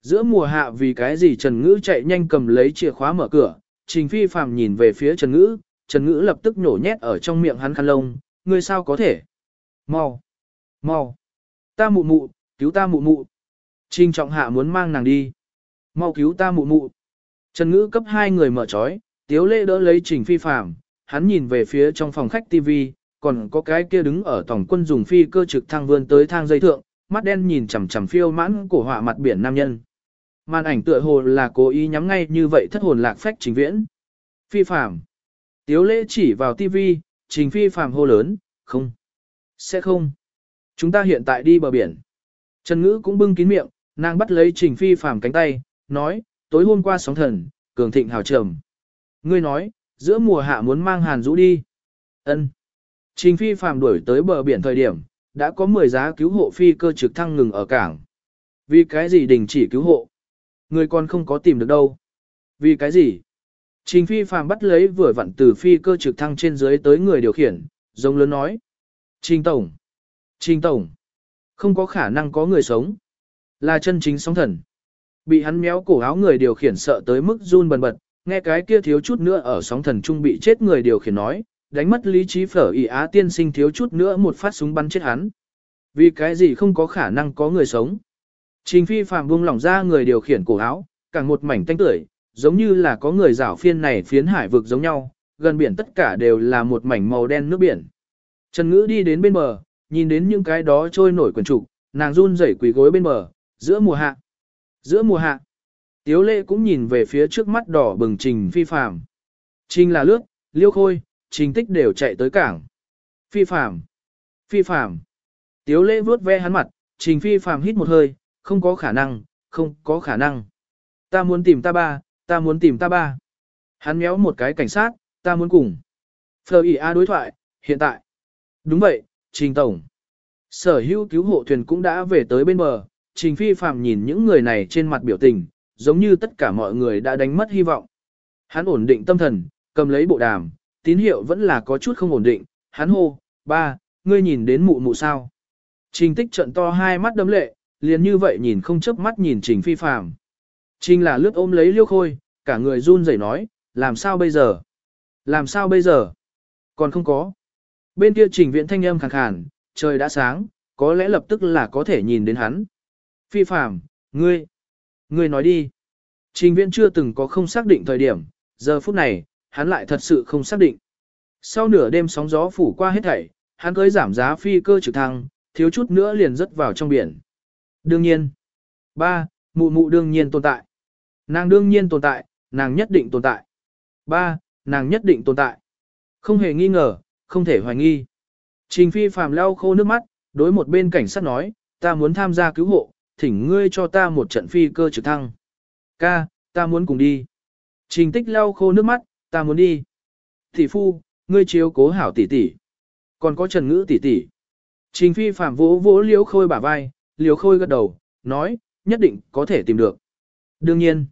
Giữa mùa hạ vì cái gì Trần Ngữ chạy nhanh cầm lấy chìa khóa mở cửa, Trình Phi phàm nhìn về phía Trần Ngữ, Trần Ngữ lập tức nhổ nhét ở trong miệng hắn khăn lông, ngươi sao có thể? mau, mau. Ta mụ mụ, cứu ta mụ mụ. Trình trọng hạ muốn mang nàng đi. Mau cứu ta mụ mụ. Trần ngữ cấp hai người mở trói, tiếu lễ đỡ lấy trình phi phạm, hắn nhìn về phía trong phòng khách TV, còn có cái kia đứng ở tổng quân dùng phi cơ trực thăng vươn tới thang dây thượng, mắt đen nhìn chằm chằm phiêu mãn cổ họa mặt biển nam nhân. Màn ảnh tựa hồ là cố ý nhắm ngay như vậy thất hồn lạc phách trình viễn. Phi phạm. Tiếu lễ chỉ vào TV, trình phi phạm hô lớn, không. Sẽ không. Chúng ta hiện tại đi bờ biển. Trần Ngữ cũng bưng kín miệng, nàng bắt lấy trình phi phạm cánh tay, nói, tối hôm qua sóng thần, cường thịnh hào trầm. Ngươi nói, giữa mùa hạ muốn mang hàn rũ đi. ân Trình phi phạm đuổi tới bờ biển thời điểm, đã có 10 giá cứu hộ phi cơ trực thăng ngừng ở cảng. Vì cái gì đình chỉ cứu hộ? Người còn không có tìm được đâu. Vì cái gì? Trình phi phàm bắt lấy vừa vặn từ phi cơ trực thăng trên dưới tới người điều khiển, giống lớn nói. Trình tổng. Trình tổng. Không có khả năng có người sống. Là chân chính sóng thần. Bị hắn méo cổ áo người điều khiển sợ tới mức run bần bật, nghe cái kia thiếu chút nữa ở sóng thần trung bị chết người điều khiển nói, đánh mất lý trí phở ỉ á tiên sinh thiếu chút nữa một phát súng bắn chết hắn. Vì cái gì không có khả năng có người sống. Trình phi phàm buông lỏng ra người điều khiển cổ áo, càng một mảnh tanh tưởi, giống như là có người rảo phiên này phiến hải vực giống nhau, gần biển tất cả đều là một mảnh màu đen nước biển. Trần Ngữ đi đến bên bờ, nhìn đến những cái đó trôi nổi quần trục, nàng run rẩy quỳ gối bên bờ, giữa mùa hạ. Giữa mùa hạ, Tiếu Lệ cũng nhìn về phía trước mắt đỏ bừng Trình Phi Phàm. Trình là lướt, Liêu Khôi, Trình Tích đều chạy tới cảng. Phi Phàm, Phi Phàm. Tiếu Lệ vuốt ve hắn mặt, Trình Phi Phàm hít một hơi, không có khả năng, không có khả năng. Ta muốn tìm ta ba, ta muốn tìm ta ba. Hắn méo một cái cảnh sát, ta muốn cùng. Phờ ỉ A đối thoại, hiện tại. Đúng vậy, Trình Tổng. Sở hữu cứu hộ thuyền cũng đã về tới bên bờ, Trình Phi Phạm nhìn những người này trên mặt biểu tình, giống như tất cả mọi người đã đánh mất hy vọng. Hắn ổn định tâm thần, cầm lấy bộ đàm, tín hiệu vẫn là có chút không ổn định, hắn hô, ba, ngươi nhìn đến mụ mụ sao. Trình tích trận to hai mắt đấm lệ, liền như vậy nhìn không chớp mắt nhìn Trình Phi Phạm. Trình là lướt ôm lấy liêu khôi, cả người run rẩy nói, làm sao bây giờ? Làm sao bây giờ? Còn không có. Bên kia trình viện thanh âm khàn khàn, trời đã sáng, có lẽ lập tức là có thể nhìn đến hắn. Phi Phạm, ngươi, ngươi nói đi. Trình viện chưa từng có không xác định thời điểm, giờ phút này, hắn lại thật sự không xác định. Sau nửa đêm sóng gió phủ qua hết thảy, hắn cưới giảm giá phi cơ trực thăng, thiếu chút nữa liền rớt vào trong biển. Đương nhiên. Ba, mụ mụ đương nhiên tồn tại. Nàng đương nhiên tồn tại, nàng nhất định tồn tại. Ba, nàng nhất định tồn tại. Không hề nghi ngờ, không thể hoài nghi. Trình phi phàm lau khô nước mắt, đối một bên cảnh sát nói, ta muốn tham gia cứu hộ, thỉnh ngươi cho ta một trận phi cơ trực thăng. Ca, ta muốn cùng đi. Trình tích lau khô nước mắt, ta muốn đi. Tỷ phu, ngươi chiếu cố hảo tỷ tỷ. Còn có trần ngữ tỷ tỷ. Trình phi phạm vỗ vỗ liếu khôi bả vai, liếu khôi gật đầu, nói, nhất định có thể tìm được. Đương nhiên,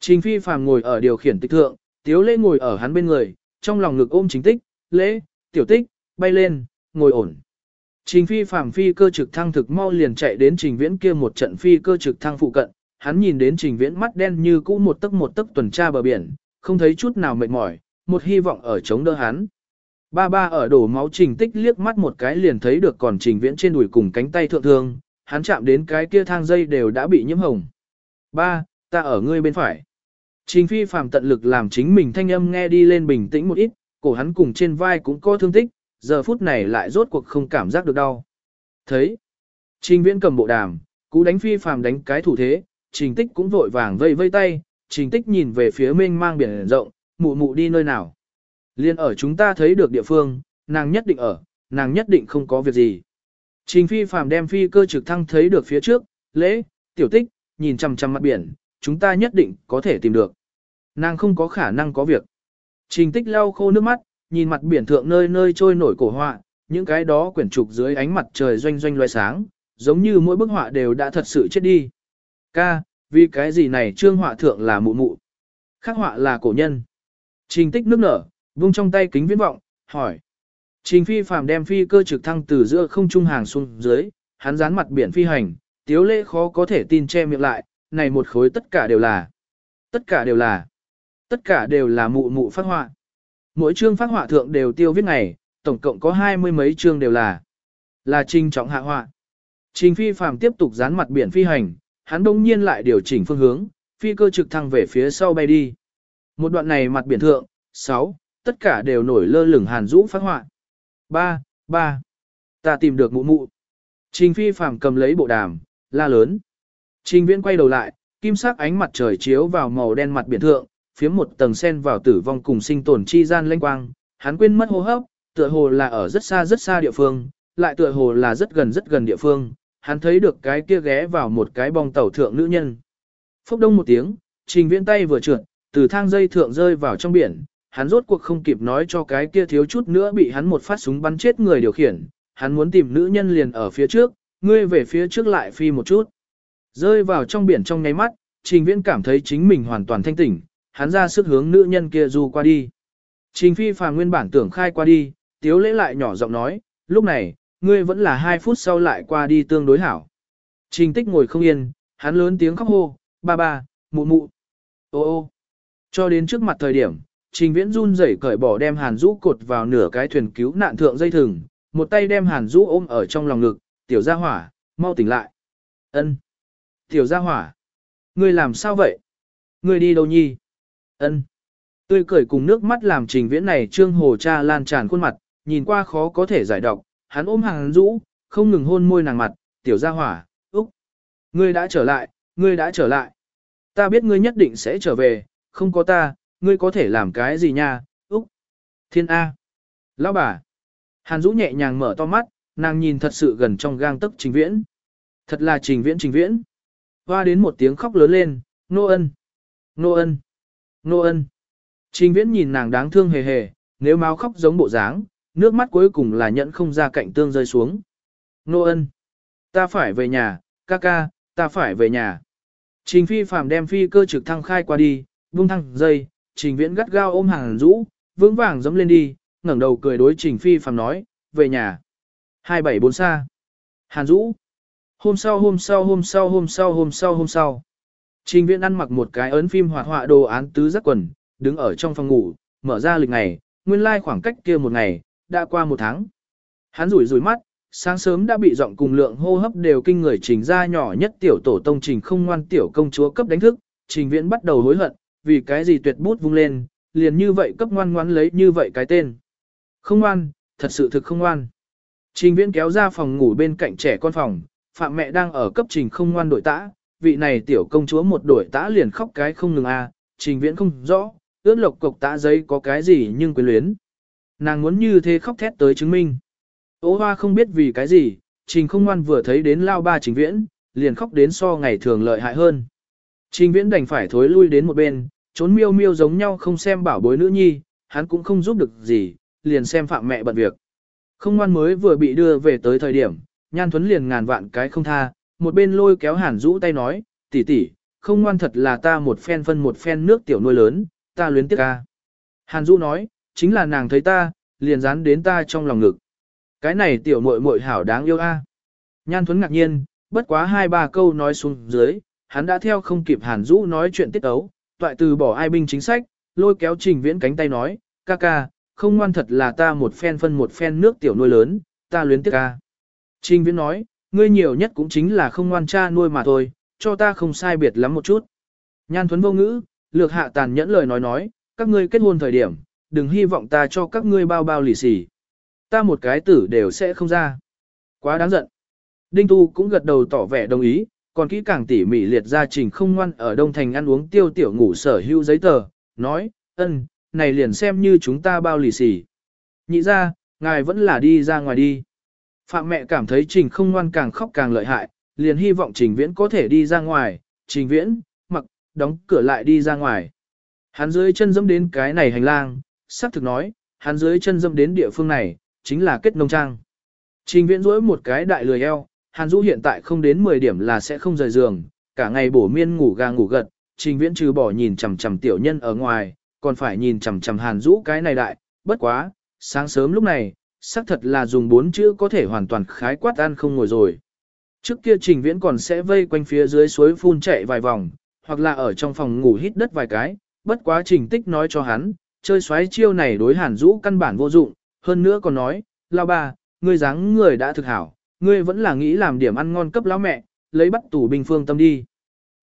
Trình phi phạm ngồi ở điều khiển tích thượng, tiếu lễ ngồi ở hắn bên người, trong lòng ngực ôm chính tích, lễ, tiểu tích, bay lên, ngồi ổn. Trình phi phàm phi cơ trực thăng thực mau liền chạy đến trình viễn kia một trận phi cơ trực thăng phụ cận, hắn nhìn đến trình viễn mắt đen như cũ một tấc một tấc tuần tra bờ biển, không thấy chút nào mệt mỏi, một hy vọng ở chống đỡ hắn. Ba ba ở đổ máu trình tích liếc mắt một cái liền thấy được còn trình viễn trên đùi cùng cánh tay thượng thương, hắn chạm đến cái kia thang dây đều đã bị nhiễm hồng. Ba, ta ở ngươi bên phải. Trình phi phàm tận lực làm chính mình thanh âm nghe đi lên bình tĩnh một ít, cổ hắn cùng trên vai cũng có thương tích, giờ phút này lại rốt cuộc không cảm giác được đau. Thấy, trình viễn cầm bộ đàm, cú đánh phi phàm đánh cái thủ thế, trình tích cũng vội vàng vây vây tay, trình tích nhìn về phía mênh mang biển rộng, mụ mụ đi nơi nào. Liên ở chúng ta thấy được địa phương, nàng nhất định ở, nàng nhất định không có việc gì. Trình phi phàm đem phi cơ trực thăng thấy được phía trước, lễ, tiểu tích, nhìn chằm chằm mặt biển, chúng ta nhất định có thể tìm được. Nàng không có khả năng có việc. Trình tích lau khô nước mắt, nhìn mặt biển thượng nơi nơi trôi nổi cổ họa, những cái đó quyển trục dưới ánh mặt trời doanh doanh loé sáng, giống như mỗi bức họa đều đã thật sự chết đi. Ca, vì cái gì này trương họa thượng là mụ mụ, khắc họa là cổ nhân. Trình tích nước nở, vung trong tay kính viễn vọng, hỏi. Trình phi phàm đem phi cơ trực thăng từ giữa không trung hàng xuống dưới, hắn dán mặt biển phi hành, tiếu lễ khó có thể tin che miệng lại, này một khối tất cả đều là. Tất cả đều là. Tất cả đều là mụ mụ phát họa. Mỗi chương phát họa thượng đều tiêu viết ngày, tổng cộng có hai mươi mấy chương đều là. Là trình trọng hạ họa. Trình phi phàm tiếp tục dán mặt biển phi hành, hắn đông nhiên lại điều chỉnh phương hướng, phi cơ trực thăng về phía sau bay đi. Một đoạn này mặt biển thượng, 6, tất cả đều nổi lơ lửng hàn rũ phát họa. 3, 3. Ta tìm được mụ mụ. Trình phi phàm cầm lấy bộ đàm, la lớn. Trình viễn quay đầu lại, kim sắc ánh mặt trời chiếu vào màu đen mặt biển thượng, phía một tầng sen vào tử vong cùng sinh tồn chi gian lênh quang, hắn quên mất hô hấp, tựa hồ là ở rất xa rất xa địa phương, lại tựa hồ là rất gần rất gần địa phương, hắn thấy được cái kia ghé vào một cái bong tàu thượng nữ nhân. Phốc đông một tiếng, trình viễn tay vừa trượt, từ thang dây thượng rơi vào trong biển, hắn rốt cuộc không kịp nói cho cái kia thiếu chút nữa bị hắn một phát súng bắn chết người điều khiển, hắn muốn tìm nữ nhân liền ở phía trước, ngươi về phía trước lại phi một chút. Rơi vào trong biển trong nháy mắt, trình viễn cảm thấy chính mình hoàn toàn thanh tỉnh, hắn ra sức hướng nữ nhân kia du qua đi. Trình phi phàm nguyên bản tưởng khai qua đi, tiếu lễ lại nhỏ giọng nói, lúc này, ngươi vẫn là hai phút sau lại qua đi tương đối hảo. Trình tích ngồi không yên, hắn lớn tiếng khóc hô, ba ba, mụ mụ, ô ô. Cho đến trước mặt thời điểm, trình viễn run rẩy cởi bỏ đem hàn rũ cột vào nửa cái thuyền cứu nạn thượng dây thừng, một tay đem hàn rũ ôm ở trong lòng ngực, tiểu gia hỏa, mau tỉnh lại. ân Tiểu gia hỏa, ngươi làm sao vậy? Ngươi đi đâu nhi? Ân Tươi cười cùng nước mắt làm trình viễn này trương hồ cha lan tràn khuôn mặt, nhìn qua khó có thể giải độc, hắn ôm hàng rũ, không ngừng hôn môi nàng mặt, tiểu gia hỏa, úc. Ngươi đã trở lại, ngươi đã trở lại. Ta biết ngươi nhất định sẽ trở về, không có ta, ngươi có thể làm cái gì nha, úc. Thiên A. Lão bà. Hàn Dũ nhẹ nhàng mở to mắt, nàng nhìn thật sự gần trong gang tấc trình viễn. Thật là trình viễn trình viễn. Hoa đến một tiếng khóc lớn lên, nô ân. Nô ân. Nô ân. Trình viễn nhìn nàng đáng thương hề hề, nếu máu khóc giống bộ dáng, nước mắt cuối cùng là nhẫn không ra cạnh tương rơi xuống. Nô ân. Ta phải về nhà, ca ca, ta phải về nhà. Trình phi phàm đem phi cơ trực thăng khai qua đi, vung thăng dây, trình viễn gắt gao ôm hàng rũ, vững vàng dẫm lên đi, ngẩng đầu cười đối trình phi phàm nói, về nhà. 274 xa. Hàn rũ. Hôm sau hôm sau hôm sau hôm sau hôm sau hôm sau. Trình viễn ăn mặc một cái ấn phim hoạt họa đồ án tứ giác quần, đứng ở trong phòng ngủ, mở ra lịch ngày, nguyên lai like khoảng cách kia một ngày, đã qua một tháng. Hắn rủi rủi mắt, sáng sớm đã bị giọng cùng lượng hô hấp đều kinh người trình ra nhỏ nhất tiểu tổ tông trình không ngoan tiểu công chúa cấp đánh thức, trình viễn bắt đầu hối hận, vì cái gì tuyệt bút vung lên, liền như vậy cấp ngoan ngoan lấy như vậy cái tên. Không ngoan, thật sự thực không ngoan. Trình viễn kéo ra phòng ngủ bên cạnh trẻ con phòng, phạm mẹ đang ở cấp trình không ngoan đội tã, vị này tiểu công chúa một đổi tã liền khóc cái không ngừng a à. trình viễn không rõ, ướt lộc cục tã giấy có cái gì nhưng quyến luyến. Nàng muốn như thế khóc thét tới chứng minh. Ô hoa không biết vì cái gì, trình không ngoan vừa thấy đến lao ba trình viễn, liền khóc đến so ngày thường lợi hại hơn. Trình viễn đành phải thối lui đến một bên, trốn miêu miêu giống nhau không xem bảo bối nữ nhi, hắn cũng không giúp được gì, liền xem phạm mẹ bận việc. Không ngoan mới vừa bị đưa về tới thời điểm, nhan thuấn liền ngàn vạn cái không tha, một bên lôi kéo hàn Dũ tay nói, tỷ tỷ, không ngoan thật là ta một phen phân một phen nước tiểu nuôi lớn, ta luyến tiếc ca. Hàn Dũ nói, chính là nàng thấy ta, liền dán đến ta trong lòng ngực. Cái này tiểu muội muội hảo đáng yêu a. Nhan thuấn ngạc nhiên, bất quá hai ba câu nói xuống dưới, hắn đã theo không kịp hàn Dũ nói chuyện tiết ấu, toại từ bỏ ai binh chính sách, lôi kéo trình viễn cánh tay nói, ca ca, không ngoan thật là ta một phen phân một phen nước tiểu nuôi lớn, ta luyến tiếc ca. Trình viễn nói, ngươi nhiều nhất cũng chính là không ngoan cha nuôi mà thôi, cho ta không sai biệt lắm một chút. Nhan thuấn vô ngữ, lược hạ tàn nhẫn lời nói nói, các ngươi kết hôn thời điểm, đừng hy vọng ta cho các ngươi bao bao lì xì. Ta một cái tử đều sẽ không ra. Quá đáng giận. Đinh Tu cũng gật đầu tỏ vẻ đồng ý, còn kỹ càng tỉ mỉ liệt ra trình không ngoan ở Đông Thành ăn uống tiêu tiểu ngủ sở hữu giấy tờ, nói, ân, này liền xem như chúng ta bao lì xì. Nhị ra, ngài vẫn là đi ra ngoài đi. Phạm mẹ cảm thấy trình không ngoan càng khóc càng lợi hại, liền hy vọng trình viễn có thể đi ra ngoài, trình viễn, mặc, đóng cửa lại đi ra ngoài. Hắn dưới chân dẫm đến cái này hành lang, sắc thực nói, hắn dưới chân dẫm đến địa phương này, chính là kết nông trang. Trình viễn rỗi một cái đại lười eo, Hàn Dũ hiện tại không đến 10 điểm là sẽ không rời giường, cả ngày bổ miên ngủ gà ngủ gật, Trình Viễn trừ bỏ nhìn chằm chằm tiểu nhân ở ngoài, còn phải nhìn chằm chằm Hàn Dũ cái này đại, bất quá, sáng sớm lúc này, xác thật là dùng bốn chữ có thể hoàn toàn khái quát ăn không ngồi rồi. Trước kia Trình Viễn còn sẽ vây quanh phía dưới suối phun chạy vài vòng, hoặc là ở trong phòng ngủ hít đất vài cái, bất quá Trình Tích nói cho hắn, chơi xoáy chiêu này đối Hàn Dũ căn bản vô dụng, hơn nữa còn nói, lao ba, ngươi dáng người đã thực hảo, ngươi vẫn là nghĩ làm điểm ăn ngon cấp lão mẹ, lấy bắt tủ bình phương tâm đi.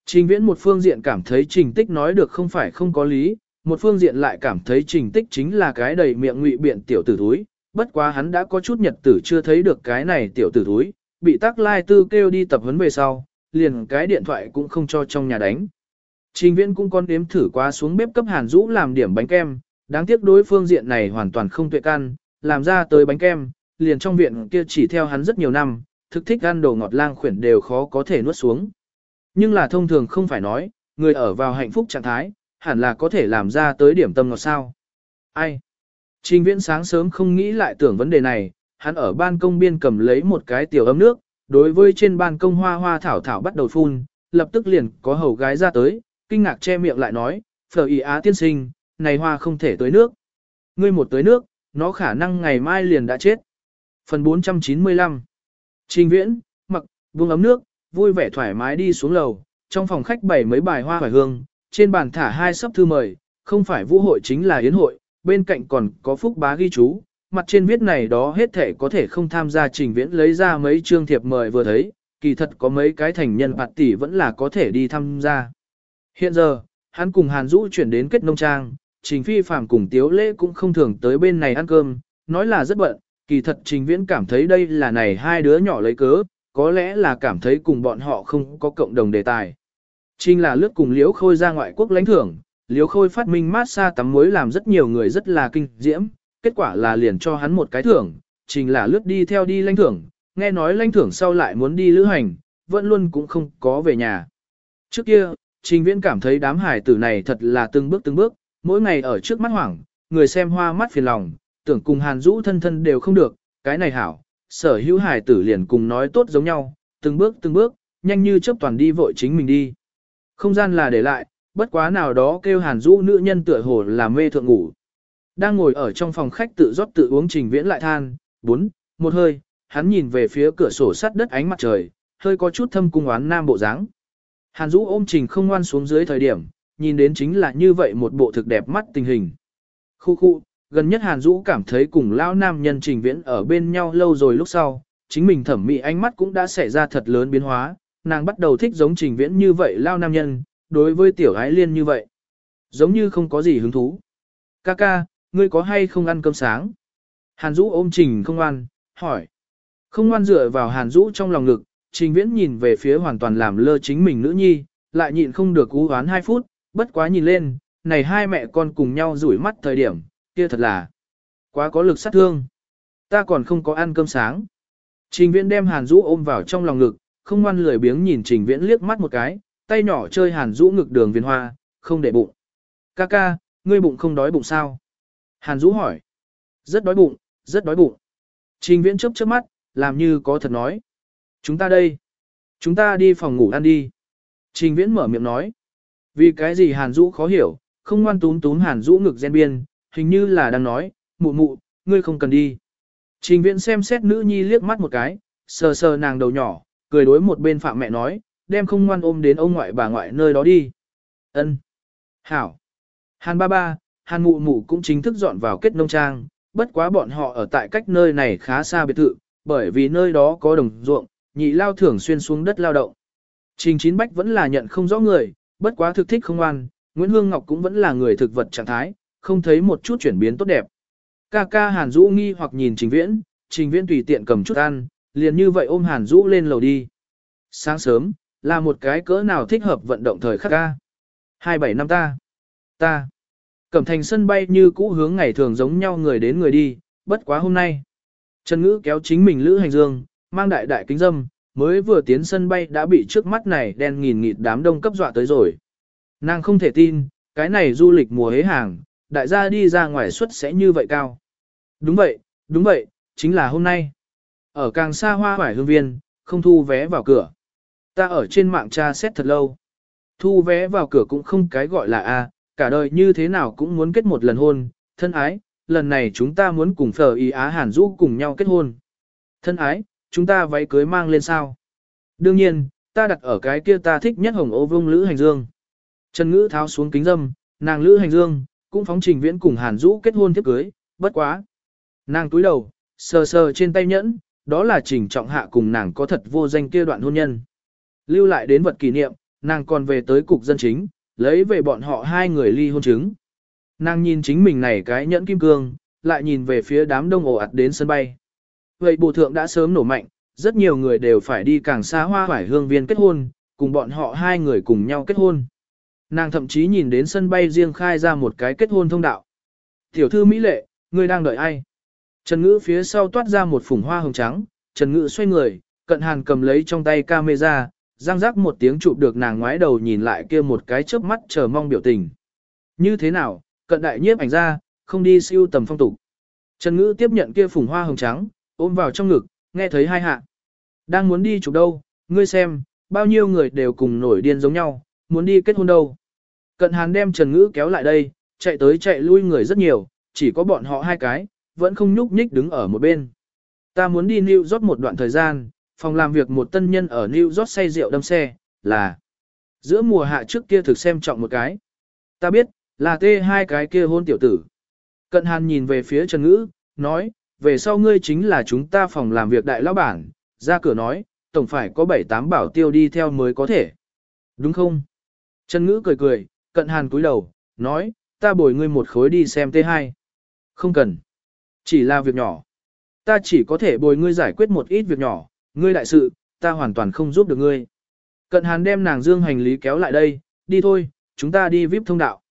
Trình viễn một phương diện cảm thấy trình tích nói được không phải không có lý, một phương diện lại cảm thấy trình tích chính là cái đầy miệng ngụy biện tiểu tử thúi, bất quá hắn đã có chút nhật tử chưa thấy được cái này tiểu tử thúi, bị tắc lai tư kêu đi tập huấn về sau, liền cái điện thoại cũng không cho trong nhà đánh. Trình viễn cũng con đếm thử qua xuống bếp cấp hàn rũ làm điểm bánh kem, đáng tiếc đối phương diện này hoàn toàn không tuệ can làm ra tới bánh kem, liền trong viện kia chỉ theo hắn rất nhiều năm, thực thích ăn đồ ngọt lang khuyển đều khó có thể nuốt xuống. Nhưng là thông thường không phải nói, người ở vào hạnh phúc trạng thái, hẳn là có thể làm ra tới điểm tâm ngọt sao. Ai? Trình viễn sáng sớm không nghĩ lại tưởng vấn đề này, hắn ở ban công biên cầm lấy một cái tiểu ấm nước, đối với trên ban công hoa hoa thảo thảo bắt đầu phun, lập tức liền có hầu gái ra tới, kinh ngạc che miệng lại nói, phở ý á tiên sinh, này hoa không thể tới nước. Ngươi một tới nước, nó khả năng ngày mai liền đã chết. Phần 495 Trình viễn, mặc, buông ấm nước, vui vẻ thoải mái đi xuống lầu, trong phòng khách bày mấy bài hoa hoài hương, trên bàn thả hai sấp thư mời, không phải vũ hội chính là yến hội, bên cạnh còn có phúc bá ghi chú, mặt trên viết này đó hết thể có thể không tham gia trình viễn lấy ra mấy chương thiệp mời vừa thấy, kỳ thật có mấy cái thành nhân bạt tỷ vẫn là có thể đi tham gia. Hiện giờ, hắn cùng Hàn Dũ chuyển đến kết nông trang, trình phi phạm cùng tiếu lễ cũng không thường tới bên này ăn cơm, nói là rất bận, kỳ thật trình viễn cảm thấy đây là này hai đứa nhỏ lấy cớ, có lẽ là cảm thấy cùng bọn họ không có cộng đồng đề tài. Trình là lướt cùng liễu khôi ra ngoại quốc lãnh thưởng, liễu khôi phát minh mát xa tắm muối làm rất nhiều người rất là kinh diễm, kết quả là liền cho hắn một cái thưởng, trình là lướt đi theo đi lãnh thưởng, nghe nói lãnh thưởng sau lại muốn đi lữ hành, vẫn luôn cũng không có về nhà. Trước kia, trình viễn cảm thấy đám hải tử này thật là từng bước từng bước, mỗi ngày ở trước mắt hoảng, người xem hoa mắt phiền lòng, tưởng cùng hàn rũ thân thân đều không được, cái này hảo, sở hữu hải tử liền cùng nói tốt giống nhau, từng bước từng bước, nhanh như chớp toàn đi vội chính mình đi. Không gian là để lại, bất quá nào đó kêu hàn rũ nữ nhân tựa hồ là mê thượng ngủ. Đang ngồi ở trong phòng khách tự rót tự uống trình viễn lại than, bốn, một hơi, hắn nhìn về phía cửa sổ sắt đất ánh mặt trời, hơi có chút thâm cung oán nam bộ dáng. Hàn Dũ ôm trình không ngoan xuống dưới thời điểm, nhìn đến chính là như vậy một bộ thực đẹp mắt tình hình. Khu khu, gần nhất Hàn Dũ cảm thấy cùng lão nam nhân trình viễn ở bên nhau lâu rồi lúc sau, chính mình thẩm mỹ ánh mắt cũng đã xảy ra thật lớn biến hóa, nàng bắt đầu thích giống trình viễn như vậy lao nam nhân, đối với tiểu ái liên như vậy. Giống như không có gì hứng thú. Ca ca, ngươi có hay không ăn cơm sáng? Hàn Dũ ôm trình không ăn, hỏi. Không ngoan dựa vào Hàn Dũ trong lòng ngực, trình viễn nhìn về phía hoàn toàn làm lơ chính mình nữ nhi, lại nhịn không được cú hoán hai phút, bất quá nhìn lên, này hai mẹ con cùng nhau rủi mắt thời điểm, kia thật là quá có lực sát thương. Ta còn không có ăn cơm sáng. Trình viễn đem Hàn Dũ ôm vào trong lòng ngực, không ngoan lười biếng nhìn Trình viễn liếc mắt một cái, tay nhỏ chơi Hàn Dũ ngực đường viên hoa, không để bụng. Ca ca, ngươi bụng không đói bụng sao? Hàn Dũ hỏi. Rất đói bụng, rất đói bụng. Trình viễn chớp chớp mắt, làm như có thật nói. Chúng ta đây. Chúng ta đi phòng ngủ ăn đi. Trình viễn mở miệng nói. Vì cái gì Hàn Dũ khó hiểu, không ngoan tún tún Hàn Dũ ngực gen biên, hình như là đang nói, mụ mụ, ngươi không cần đi. Trình viễn xem xét nữ nhi liếc mắt một cái, sờ sờ nàng đầu nhỏ, cười đối một bên phạm mẹ nói, đem không ngoan ôm đến ông ngoại bà ngoại nơi đó đi. Ân. Hảo. Hàn ba ba, hàn mụ mụ cũng chính thức dọn vào kết nông trang, bất quá bọn họ ở tại cách nơi này khá xa biệt thự, bởi vì nơi đó có đồng ruộng, nhị lao thường xuyên xuống đất lao động. Trình Chín Bách vẫn là nhận không rõ người, bất quá thực thích không ngoan, Nguyễn Hương Ngọc cũng vẫn là người thực vật trạng thái, không thấy một chút chuyển biến tốt đẹp. Ca ca Hàn Dũ nghi hoặc nhìn Trình Viễn, Trình Viễn tùy tiện cầm chút ăn, liền như vậy ôm Hàn Dũ lên lầu đi. Sáng sớm, là một cái cỡ nào thích hợp vận động thời khắc ca. 27 năm ta. Ta. Cẩm thành sân bay như cũ hướng ngày thường giống nhau người đến người đi, bất quá hôm nay. Trần Ngữ kéo chính mình Lữ Hành Dương, mang đại đại kính dâm, mới vừa tiến sân bay đã bị trước mắt này đen nghìn nghịt đám đông cấp dọa tới rồi. Nàng không thể tin, cái này du lịch mùa hế hàng, đại gia đi ra ngoài suất sẽ như vậy cao. Đúng vậy, đúng vậy, chính là hôm nay. Ở càng xa hoa hoài hương viên, không thu vé vào cửa. Ta ở trên mạng tra xét thật lâu. Thu vé vào cửa cũng không cái gọi là A, cả đời như thế nào cũng muốn kết một lần hôn, thân ái, lần này chúng ta muốn cùng phở ý Á Hàn Dũ cùng nhau kết hôn. Thân ái, chúng ta váy cưới mang lên sao? Đương nhiên, ta đặt ở cái kia ta thích nhất hồng ô vương Lữ Hành Dương. Trần Ngữ tháo xuống kính dâm, nàng Lữ Hành Dương, cũng phóng trình viễn cùng Hàn Dũ kết hôn tiếp cưới, bất quá. Nàng túi đầu, sờ sờ trên tay nhẫn, đó là trình trọng hạ cùng nàng có thật vô danh kia đoạn hôn nhân. Lưu lại đến vật kỷ niệm, nàng còn về tới cục dân chính, lấy về bọn họ hai người ly hôn chứng. Nàng nhìn chính mình này cái nhẫn kim cương, lại nhìn về phía đám đông ồ ạt đến sân bay. Vậy bộ thượng đã sớm nổ mạnh, rất nhiều người đều phải đi càng xa hoa phải hương viên kết hôn, cùng bọn họ hai người cùng nhau kết hôn. Nàng thậm chí nhìn đến sân bay riêng khai ra một cái kết hôn thông đạo. Tiểu thư Mỹ Lệ, ngươi đang đợi ai? Trần Ngữ phía sau toát ra một phủng hoa hồng trắng, Trần Ngữ xoay người, cận hàn cầm lấy trong tay camera, răng rác một tiếng chụp được nàng ngoái đầu nhìn lại kia một cái chớp mắt chờ mong biểu tình. Như thế nào, cận đại nhiếp ảnh ra, không đi siêu tầm phong tục. Trần Ngữ tiếp nhận kia phùng hoa hồng trắng, ôm vào trong ngực, nghe thấy hai hạ. Đang muốn đi chụp đâu, ngươi xem, bao nhiêu người đều cùng nổi điên giống nhau, muốn đi kết hôn đâu. Cận hàn đem Trần Ngữ kéo lại đây, chạy tới chạy lui người rất nhiều, chỉ có bọn họ hai cái, vẫn không nhúc nhích đứng ở một bên. Ta muốn đi New York một đoạn thời gian, phòng làm việc một tân nhân ở New York say rượu đâm xe, là giữa mùa hạ trước kia thực xem trọng một cái. Ta biết, là tê hai cái kia hôn tiểu tử. Cận hàn nhìn về phía Trần Ngữ, nói, về sau ngươi chính là chúng ta phòng làm việc đại lão bản, ra cửa nói, tổng phải có 7-8 bảo tiêu đi theo mới có thể. Đúng không? Trần Ngữ cười cười, cận hàn cúi đầu, nói, ta bồi ngươi một khối đi xem T2. Không cần. Chỉ là việc nhỏ. Ta chỉ có thể bồi ngươi giải quyết một ít việc nhỏ, ngươi đại sự, ta hoàn toàn không giúp được ngươi. Cận hàn đem nàng dương hành lý kéo lại đây, đi thôi, chúng ta đi VIP thông đạo.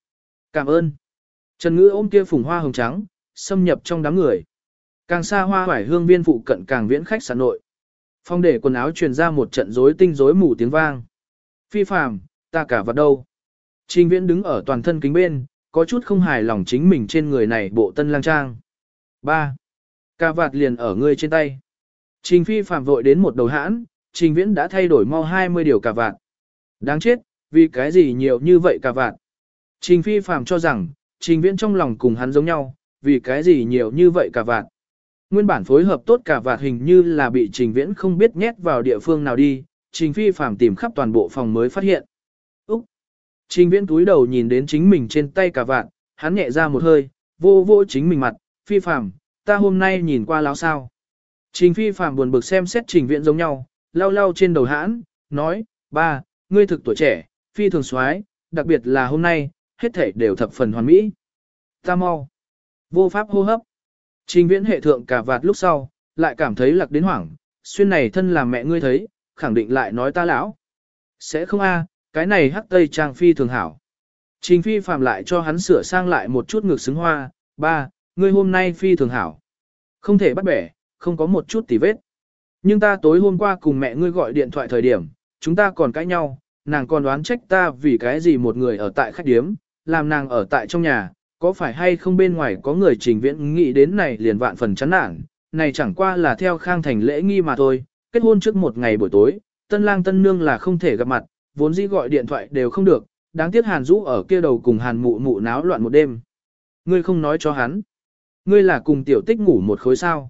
Cảm ơn. Trần Ngữ ôm kia phùng hoa hồng trắng, xâm nhập trong đám người. Càng xa hoa hoài hương viên phụ cận càng viễn khách sạn nội. Phong để quần áo truyền ra một trận rối tinh rối mù tiếng vang. Phi phàm, ta cả vật đâu. Trình viễn đứng ở toàn thân kính bên, có chút không hài lòng chính mình trên người này bộ tân lang trang. 3. Cà vạt liền ở ngươi trên tay. Trình phi phạm vội đến một đầu hãn, trình viễn đã thay đổi mau 20 điều cà vạt. Đáng chết, vì cái gì nhiều như vậy cà vạt. Trình phi phạm cho rằng, trình viễn trong lòng cùng hắn giống nhau, vì cái gì nhiều như vậy cà vạt. Nguyên bản phối hợp tốt cả vạt hình như là bị trình viễn không biết nhét vào địa phương nào đi, trình phi phạm tìm khắp toàn bộ phòng mới phát hiện. Úc! Trình viễn túi đầu nhìn đến chính mình trên tay cả vạt, hắn nhẹ ra một hơi, vô vô chính mình mặt, phi phạm, ta hôm nay nhìn qua láo sao. Trình phi phạm buồn bực xem xét trình viễn giống nhau, lau lau trên đầu hãn, nói, ba, ngươi thực tuổi trẻ, phi thường soái đặc biệt là hôm nay, hết thể đều thập phần hoàn mỹ. Ta mau. Vô pháp hô hấp. Trình viễn hệ thượng cả vạt lúc sau, lại cảm thấy lạc đến hoảng, xuyên này thân làm mẹ ngươi thấy, khẳng định lại nói ta lão. Sẽ không a, cái này hắc tây trang phi thường hảo. Trình phi phạm lại cho hắn sửa sang lại một chút ngược xứng hoa, ba, ngươi hôm nay phi thường hảo. Không thể bắt bẻ, không có một chút tì vết. Nhưng ta tối hôm qua cùng mẹ ngươi gọi điện thoại thời điểm, chúng ta còn cãi nhau, nàng còn đoán trách ta vì cái gì một người ở tại khách điếm, làm nàng ở tại trong nhà, có phải hay không bên ngoài có người trình viễn nghĩ đến này liền vạn phần chán nản, này chẳng qua là theo khang thành lễ nghi mà thôi, kết hôn trước một ngày buổi tối, tân lang tân nương là không thể gặp mặt, vốn dĩ gọi điện thoại đều không được, đáng tiếc hàn rũ ở kia đầu cùng hàn mụ mụ náo loạn một đêm. Ngươi không nói cho hắn. Ngươi là cùng tiểu tích ngủ một khối sao.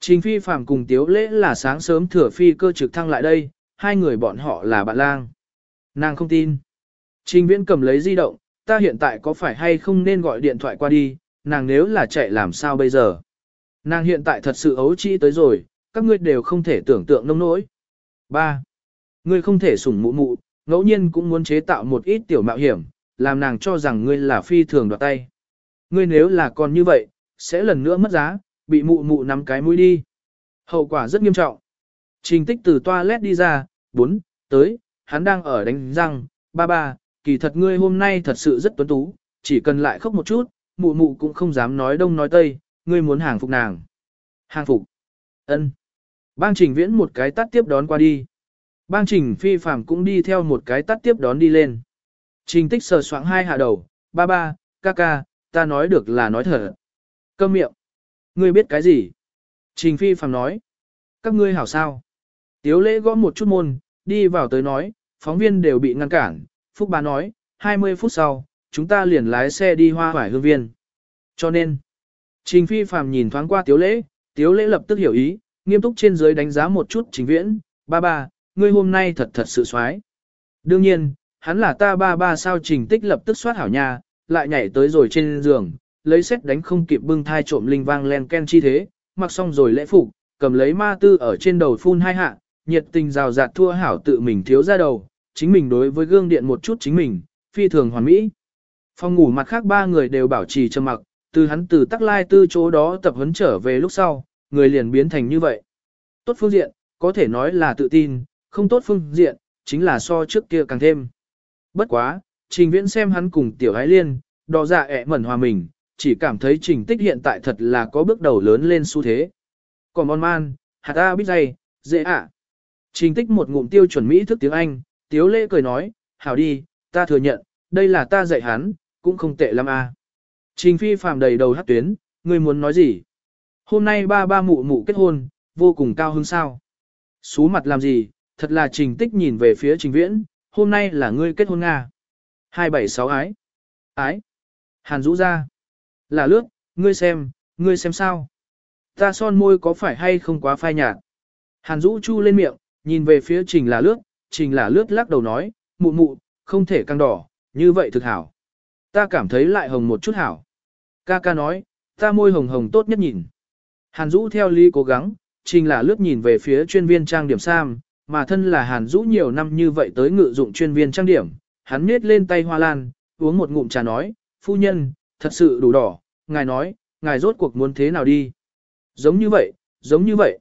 Trình phi phàm cùng tiếu lễ là sáng sớm thừa phi cơ trực thăng lại đây, hai người bọn họ là bạn lang. Nàng không tin. Trình viễn cầm lấy di động, ta hiện tại có phải hay không nên gọi điện thoại qua đi, nàng nếu là chạy làm sao bây giờ. Nàng hiện tại thật sự ấu trĩ tới rồi, các ngươi đều không thể tưởng tượng nông nỗi. 3. Ngươi không thể sủng mụ mụ, ngẫu nhiên cũng muốn chế tạo một ít tiểu mạo hiểm, làm nàng cho rằng ngươi là phi thường đoạt tay. Ngươi nếu là còn như vậy, sẽ lần nữa mất giá, bị mụ mụ nắm cái mũi đi. Hậu quả rất nghiêm trọng. Trình tích từ toilet đi ra, bốn, tới, hắn đang ở đánh răng, ba ba, kỳ thật ngươi hôm nay thật sự rất tuấn tú, chỉ cần lại khóc một chút, mụ mụ cũng không dám nói đông nói tây, ngươi muốn hàng phục nàng. Hàng phục. ân. Bang trình viễn một cái tắt tiếp đón qua đi. Bang trình phi phạm cũng đi theo một cái tắt tiếp đón đi lên. Trình tích sờ soạng hai hạ đầu, ba ba, ca ca, ta nói được là nói thở Câm miệng. Ngươi biết cái gì? Trình phi phạm nói. Các ngươi hảo sao? Tiếu lễ gõ một chút môn, đi vào tới nói, phóng viên đều bị ngăn cản, Phúc Bá nói, 20 phút sau, chúng ta liền lái xe đi hoa hoải hương viên. Cho nên, Trình Phi Phạm nhìn thoáng qua Tiếu Lễ, Tiếu Lễ lập tức hiểu ý, nghiêm túc trên dưới đánh giá một chút Trình Viễn, ba ba, ngươi hôm nay thật thật sự xoái. Đương nhiên, hắn là ta ba ba sao Trình Tích lập tức soát hảo nhà, lại nhảy tới rồi trên giường, lấy xét đánh không kịp bưng thai trộm linh vang len ken chi thế, mặc xong rồi lễ phục, cầm lấy ma tư ở trên đầu phun hai hạ, nhiệt tình rào rạt thua hảo tự mình thiếu ra đầu, chính mình đối với gương điện một chút chính mình, phi thường hoàn mỹ. Phòng ngủ mặt khác ba người đều bảo trì trầm mặc, từ hắn từ tắc lai tư chỗ đó tập huấn trở về lúc sau, người liền biến thành như vậy. Tốt phương diện, có thể nói là tự tin, không tốt phương diện, chính là so trước kia càng thêm. Bất quá, trình viễn xem hắn cùng tiểu ái liên, đò dạ ẹ mẩn hòa mình, chỉ cảm thấy trình tích hiện tại thật là có bước đầu lớn lên xu thế. Còn bon man, hạt a biết dây, dễ ạ. Trình tích một ngụm tiêu chuẩn Mỹ thức tiếng Anh, tiếu lễ cười nói, hảo đi, ta thừa nhận, đây là ta dạy hắn, cũng không tệ lắm a. Trình phi phàm đầy đầu hát tuyến, ngươi muốn nói gì? Hôm nay ba ba mụ mụ kết hôn, vô cùng cao hứng sao? Xú mặt làm gì, thật là trình tích nhìn về phía trình viễn, hôm nay là ngươi kết hôn Nga. 276 ái. Ái. Hàn rũ ra. Là lướt, ngươi xem, ngươi xem sao. Ta son môi có phải hay không quá phai nhạt. Hàn Dũ chu lên miệng, nhìn về phía trình là lướt, trình là lướt lắc đầu nói, mụ mụ, không thể căng đỏ, như vậy thực hảo. Ta cảm thấy lại hồng một chút hảo. Ca ca nói, ta môi hồng hồng tốt nhất nhìn. Hàn Dũ theo lý cố gắng, trình là lướt nhìn về phía chuyên viên trang điểm Sam, mà thân là Hàn Dũ nhiều năm như vậy tới ngự dụng chuyên viên trang điểm, hắn miết lên tay hoa lan, uống một ngụm trà nói, phu nhân, thật sự đủ đỏ, ngài nói, ngài rốt cuộc muốn thế nào đi. Giống như vậy, giống như vậy.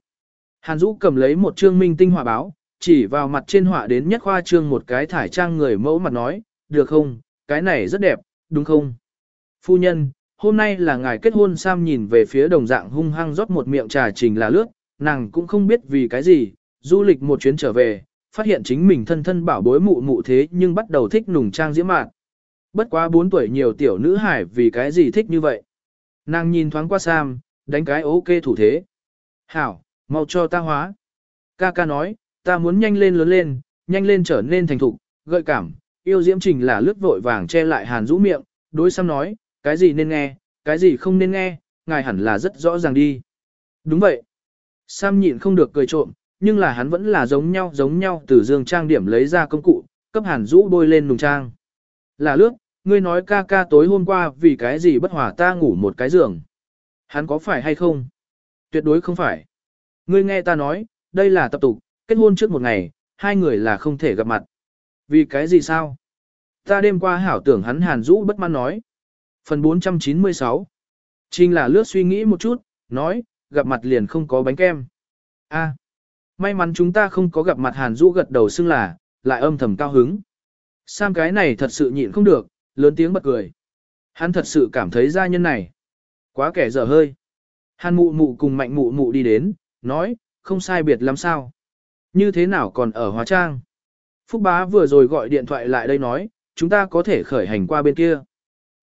Hàn Dũ cầm lấy một trương minh tinh họa báo, chỉ vào mặt trên họa đến nhất khoa trương một cái thải trang người mẫu mặt nói, được không, cái này rất đẹp, đúng không? Phu nhân, hôm nay là ngài kết hôn Sam nhìn về phía đồng dạng hung hăng rót một miệng trà trình là lướt, nàng cũng không biết vì cái gì, du lịch một chuyến trở về, phát hiện chính mình thân thân bảo bối mụ mụ thế nhưng bắt đầu thích nùng trang diễm mạn. Bất quá 4 tuổi nhiều tiểu nữ hải vì cái gì thích như vậy. Nàng nhìn thoáng qua Sam, đánh cái ok thủ thế. Hảo, mau cho ta hóa. Ca ca nói, ta muốn nhanh lên lớn lên, nhanh lên trở nên thành thục, gợi cảm, yêu diễm trình là lướt vội vàng che lại hàn rũ miệng, đối Sam nói, cái gì nên nghe, cái gì không nên nghe, ngài hẳn là rất rõ ràng đi. Đúng vậy. Sam nhịn không được cười trộm, nhưng là hắn vẫn là giống nhau giống nhau từ dương trang điểm lấy ra công cụ, cấp hàn rũ bôi lên nùng trang. Là lướt, ngươi nói ca ca tối hôm qua vì cái gì bất hòa ta ngủ một cái giường. Hắn có phải hay không? Tuyệt đối không phải. Ngươi nghe ta nói, đây là tập tục, kết hôn trước một ngày, hai người là không thể gặp mặt. Vì cái gì sao? Ta đêm qua hảo tưởng hắn hàn rũ bất mãn nói. Phần 496 Trình là lướt suy nghĩ một chút, nói, gặp mặt liền không có bánh kem. A, may mắn chúng ta không có gặp mặt hàn rũ gật đầu xưng là, lại âm thầm cao hứng. Sam cái này thật sự nhịn không được, lớn tiếng bật cười. Hắn thật sự cảm thấy gia nhân này. Quá kẻ dở hơi. Hàn mụ mụ cùng mạnh mụ mụ đi đến, nói, không sai biệt lắm sao. Như thế nào còn ở hóa trang? Phúc bá vừa rồi gọi điện thoại lại đây nói, chúng ta có thể khởi hành qua bên kia.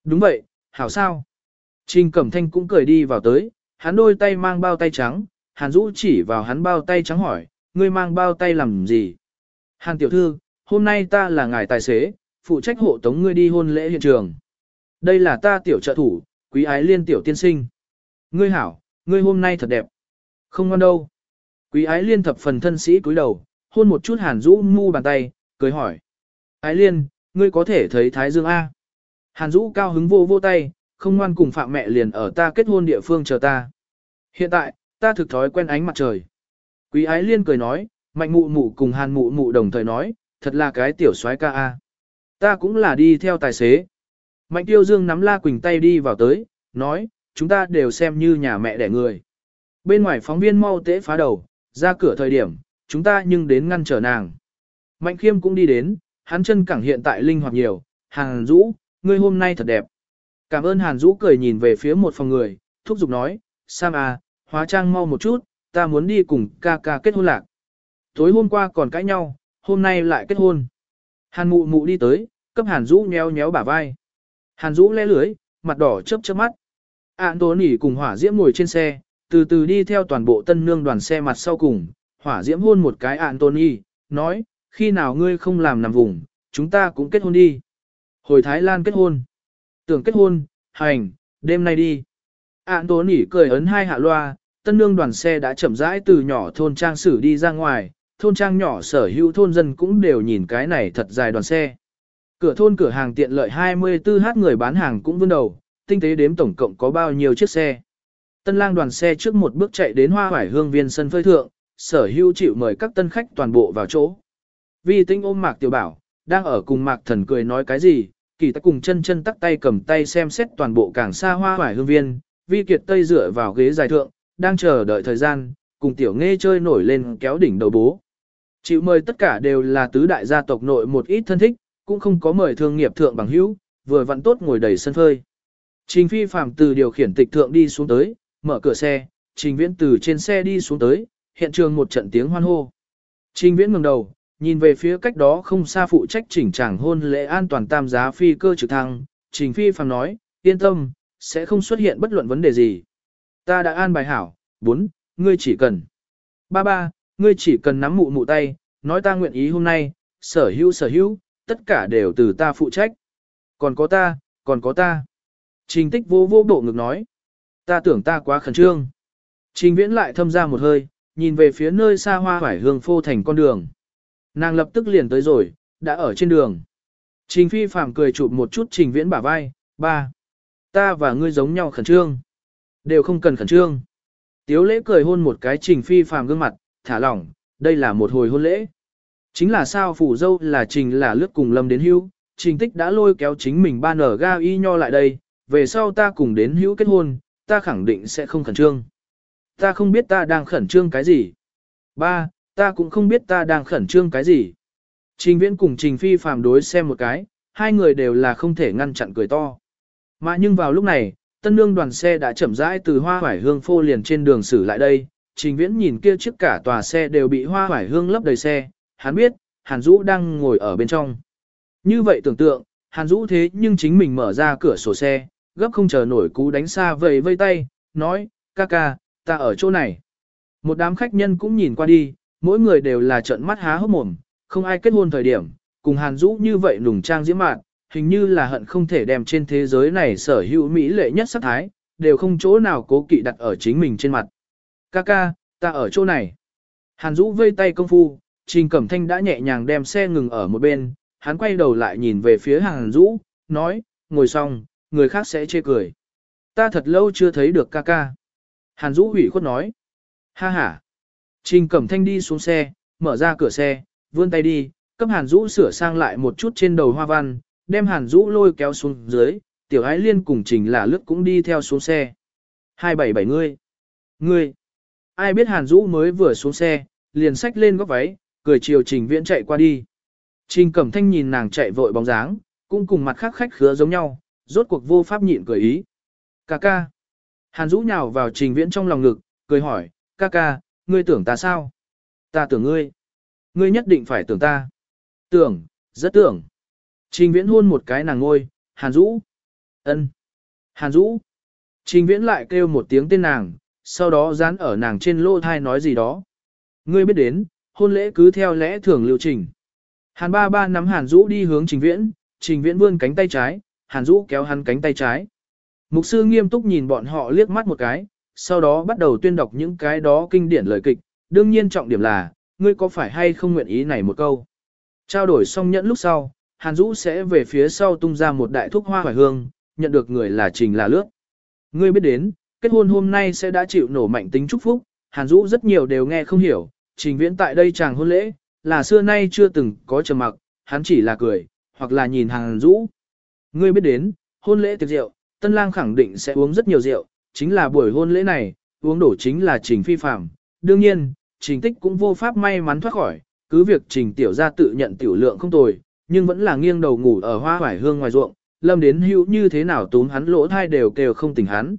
Đúng vậy, hảo sao? Trình Cẩm Thanh cũng cười đi vào tới, hắn đôi tay mang bao tay trắng, Hàn Dũ chỉ vào hắn bao tay trắng hỏi, ngươi mang bao tay làm gì? Hàn tiểu thư, hôm nay ta là ngài tài xế, phụ trách hộ tống ngươi đi hôn lễ hiện trường. Đây là ta tiểu trợ thủ, quý ái liên tiểu tiên sinh. Ngươi hảo, ngươi hôm nay thật đẹp. Không ngon đâu. Quý ái liên thập phần thân sĩ cúi đầu, hôn một chút Hàn Dũ mu bàn tay, cười hỏi. Ái liên, ngươi có thể thấy Thái Dương A. Hàn Dũ cao hứng vô vô tay, không ngoan cùng phạm mẹ liền ở ta kết hôn địa phương chờ ta. Hiện tại, ta thực thói quen ánh mặt trời. Quý ái liên cười nói, mạnh mụ mụ cùng hàn mụ mụ đồng thời nói, thật là cái tiểu soái ca a. Ta cũng là đi theo tài xế. Mạnh tiêu dương nắm la quỳnh tay đi vào tới, nói, chúng ta đều xem như nhà mẹ đẻ người. Bên ngoài phóng viên mau tế phá đầu, ra cửa thời điểm, chúng ta nhưng đến ngăn trở nàng. Mạnh khiêm cũng đi đến, hắn chân cẳng hiện tại linh hoạt nhiều, hàn dũ ngươi hôm nay thật đẹp. Cảm ơn Hàn Dũ cười nhìn về phía một phòng người, thúc giục nói, Sam à, hóa trang mau một chút, ta muốn đi cùng ca ca kết hôn lạc. Tối hôm qua còn cãi nhau, hôm nay lại kết hôn. Hàn mụ mụ đi tới, cấp Hàn Dũ nhéo nhéo bả vai. Hàn Dũ le lưới, mặt đỏ chớp chớp mắt. Ản tố nỉ cùng hỏa diễm ngồi trên xe, từ từ đi theo toàn bộ tân nương đoàn xe mặt sau cùng. Hỏa diễm hôn một cái Ản tố nỉ, nói, khi nào ngươi không làm nằm vùng, chúng ta cũng kết hôn đi. Hồi Thái Lan kết hôn. Tưởng kết hôn, hành, đêm nay đi. Ản tố nỉ cười ấn hai hạ loa, tân nương đoàn xe đã chậm rãi từ nhỏ thôn trang sử đi ra ngoài, thôn trang nhỏ sở hữu thôn dân cũng đều nhìn cái này thật dài đoàn xe. Cửa thôn cửa hàng tiện lợi 24h người bán hàng cũng vươn đầu, tinh tế đếm tổng cộng có bao nhiêu chiếc xe. Tân lang đoàn xe trước một bước chạy đến hoa hoải hương viên sân phơi thượng, sở hữu chịu mời các tân khách toàn bộ vào chỗ. Vi tinh ôm mạc tiểu bảo, đang ở cùng mạc thần cười nói cái gì, kỳ ta cùng chân chân tắt tay cầm tay xem xét toàn bộ cảng xa hoa hoải hương viên, vi kiệt tây dựa vào ghế dài thượng, đang chờ đợi thời gian, cùng tiểu nghe chơi nổi lên kéo đỉnh đầu bố. Chịu mời tất cả đều là tứ đại gia tộc nội một ít thân thích, cũng không có mời thương nghiệp thượng bằng hữu, vừa vặn tốt ngồi đầy sân phơi. Trình phi phạm từ điều khiển tịch thượng đi xuống tới, mở cửa xe, trình viễn từ trên xe đi xuống tới, hiện trường một trận tiếng hoan hô. Trình viễn ngẩng đầu, nhìn về phía cách đó không xa phụ trách chỉnh tràng hôn lễ an toàn tam giá phi cơ trực thăng, trình phi phạm nói, yên tâm, sẽ không xuất hiện bất luận vấn đề gì. Ta đã an bài hảo, bốn, ngươi chỉ cần. Ba ba, ngươi chỉ cần nắm mụ mụ tay, nói ta nguyện ý hôm nay, sở hữu sở hữu, tất cả đều từ ta phụ trách. Còn có ta, còn có ta. Trình tích vô vô bộ ngực nói. Ta tưởng ta quá khẩn trương. Trình viễn lại thâm ra một hơi, nhìn về phía nơi xa hoa phải hương phô thành con đường. Nàng lập tức liền tới rồi, đã ở trên đường. Trình phi phàm cười chụp một chút trình viễn bả vai, ba. Ta và ngươi giống nhau khẩn trương. Đều không cần khẩn trương. Tiếu lễ cười hôn một cái trình phi phàm gương mặt, thả lỏng, đây là một hồi hôn lễ. Chính là sao phủ dâu là trình là lướt cùng lâm đến hưu, trình tích đã lôi kéo chính mình ba nở ga y nho lại đây, về sau ta cùng đến hữu kết hôn, ta khẳng định sẽ không khẩn trương. Ta không biết ta đang khẩn trương cái gì. Ba, ta cũng không biết ta đang khẩn trương cái gì. Trình viễn cùng trình phi phàm đối xem một cái, hai người đều là không thể ngăn chặn cười to. Mà nhưng vào lúc này, tân nương đoàn xe đã chậm rãi từ hoa hoải hương phô liền trên đường xử lại đây, trình viễn nhìn kia trước cả tòa xe đều bị hoa hoải hương lấp đầy xe, hắn biết, Hàn Dũ đang ngồi ở bên trong. Như vậy tưởng tượng, Hàn Dũ thế nhưng chính mình mở ra cửa sổ xe, gấp không chờ nổi cú đánh xa vầy vây tay, nói, ca ca, ta ở chỗ này. Một đám khách nhân cũng nhìn qua đi, mỗi người đều là trợn mắt há hốc mồm, không ai kết hôn thời điểm, cùng Hàn Dũ như vậy nùng trang diễm mạn, hình như là hận không thể đem trên thế giới này sở hữu mỹ lệ nhất sắc thái, đều không chỗ nào cố kỵ đặt ở chính mình trên mặt. Ca ca, ta ở chỗ này. Hàn Dũ vây tay công phu, Trình Cẩm Thanh đã nhẹ nhàng đem xe ngừng ở một bên, hắn quay đầu lại nhìn về phía Hàn Dũ, nói, ngồi xong, người khác sẽ chê cười. Ta thật lâu chưa thấy được ca ca. Hàn Dũ hủy khuất nói. Ha ha. Trình Cẩm Thanh đi xuống xe, mở ra cửa xe, vươn tay đi, cấp Hàn Dũ sửa sang lại một chút trên đầu hoa văn, đem Hàn Dũ lôi kéo xuống dưới, tiểu ái liên cùng Trình là lướt cũng đi theo xuống xe. 277 ngươi. Ngươi. Ai biết Hàn Dũ mới vừa xuống xe, liền xách lên góc váy, cười chiều Trình Viễn chạy qua đi. Trình Cẩm Thanh nhìn nàng chạy vội bóng dáng, cũng cùng mặt khác khách khứa giống nhau, rốt cuộc vô pháp nhịn cười ý. Ca ca. Hàn Dũ nhào vào Trình Viễn trong lòng ngực, cười hỏi, ca ca, ngươi tưởng ta sao? Ta tưởng ngươi. Ngươi nhất định phải tưởng ta. Tưởng, rất tưởng. Trình Viễn hôn một cái nàng ngôi, Hàn Dũ. ân, Hàn Dũ. Trình Viễn lại kêu một tiếng tên nàng, sau đó dán ở nàng trên lỗ thai nói gì đó. Ngươi biết đến, hôn lễ cứ theo lẽ thường liệu trình. Hàn ba ba nắm Hàn Dũ đi hướng Trình Viễn, Trình Viễn vươn cánh tay trái, Hàn Dũ kéo hắn cánh tay trái. Mục sư nghiêm túc nhìn bọn họ liếc mắt một cái, sau đó bắt đầu tuyên đọc những cái đó kinh điển lời kịch, đương nhiên trọng điểm là, ngươi có phải hay không nguyện ý này một câu. Trao đổi xong nhẫn lúc sau, Hàn Dũ sẽ về phía sau tung ra một đại thuốc hoa hoài hương, nhận được người là Trình là lướt. Ngươi biết đến, kết hôn hôm nay sẽ đã chịu nổ mạnh tính chúc phúc, Hàn Dũ rất nhiều đều nghe không hiểu, Trình Viễn tại đây chàng hôn lễ, là xưa nay chưa từng có trầm mặc, hắn chỉ là cười, hoặc là nhìn Hàn Dũ. Ngươi biết đến, hôn lễ tiệc rượu, tân lang khẳng định sẽ uống rất nhiều rượu, chính là buổi hôn lễ này, uống đổ chính là trình phi phạm. Đương nhiên, trình tích cũng vô pháp may mắn thoát khỏi, cứ việc trình tiểu ra tự nhận tiểu lượng không tồi, nhưng vẫn là nghiêng đầu ngủ ở hoa hoải hương ngoài ruộng, lâm đến hữu như thế nào túm hắn lỗ thai đều kêu không tỉnh hắn.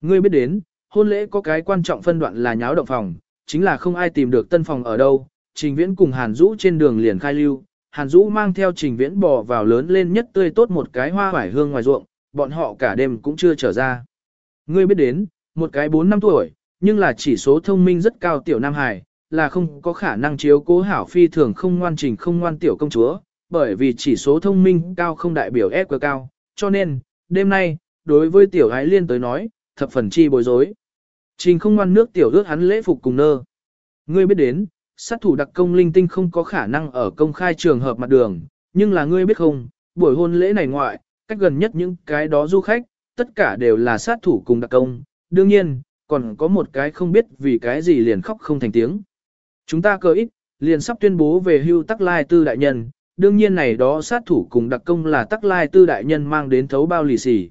Ngươi biết đến, hôn lễ có cái quan trọng phân đoạn là nháo động phòng, chính là không ai tìm được tân phòng ở đâu, trình viễn cùng hàn Dũ trên đường liền khai lưu, Hàn Dũ mang theo trình viễn bò vào lớn lên nhất tươi tốt một cái hoa vải hương ngoài ruộng, bọn họ cả đêm cũng chưa trở ra. Ngươi biết đến, một cái 4 năm tuổi, nhưng là chỉ số thông minh rất cao tiểu Nam Hải, là không có khả năng chiếu cố hảo phi thường không ngoan trình không ngoan tiểu công chúa, bởi vì chỉ số thông minh cao không đại biểu EQ cao, cho nên, đêm nay, đối với tiểu ái liên tới nói, thập phần chi bối rối. Trình không ngoan nước tiểu ước hắn lễ phục cùng nơ. Ngươi biết đến, sát thủ đặc công linh tinh không có khả năng ở công khai trường hợp mặt đường, nhưng là ngươi biết không, buổi hôn lễ này ngoại, cách gần nhất những cái đó du khách, tất cả đều là sát thủ cùng đặc công. Đương nhiên, còn có một cái không biết vì cái gì liền khóc không thành tiếng. Chúng ta cơ ít, liền sắp tuyên bố về hưu tắc lai tư đại nhân, đương nhiên này đó sát thủ cùng đặc công là tắc lai tư đại nhân mang đến thấu bao lì xì.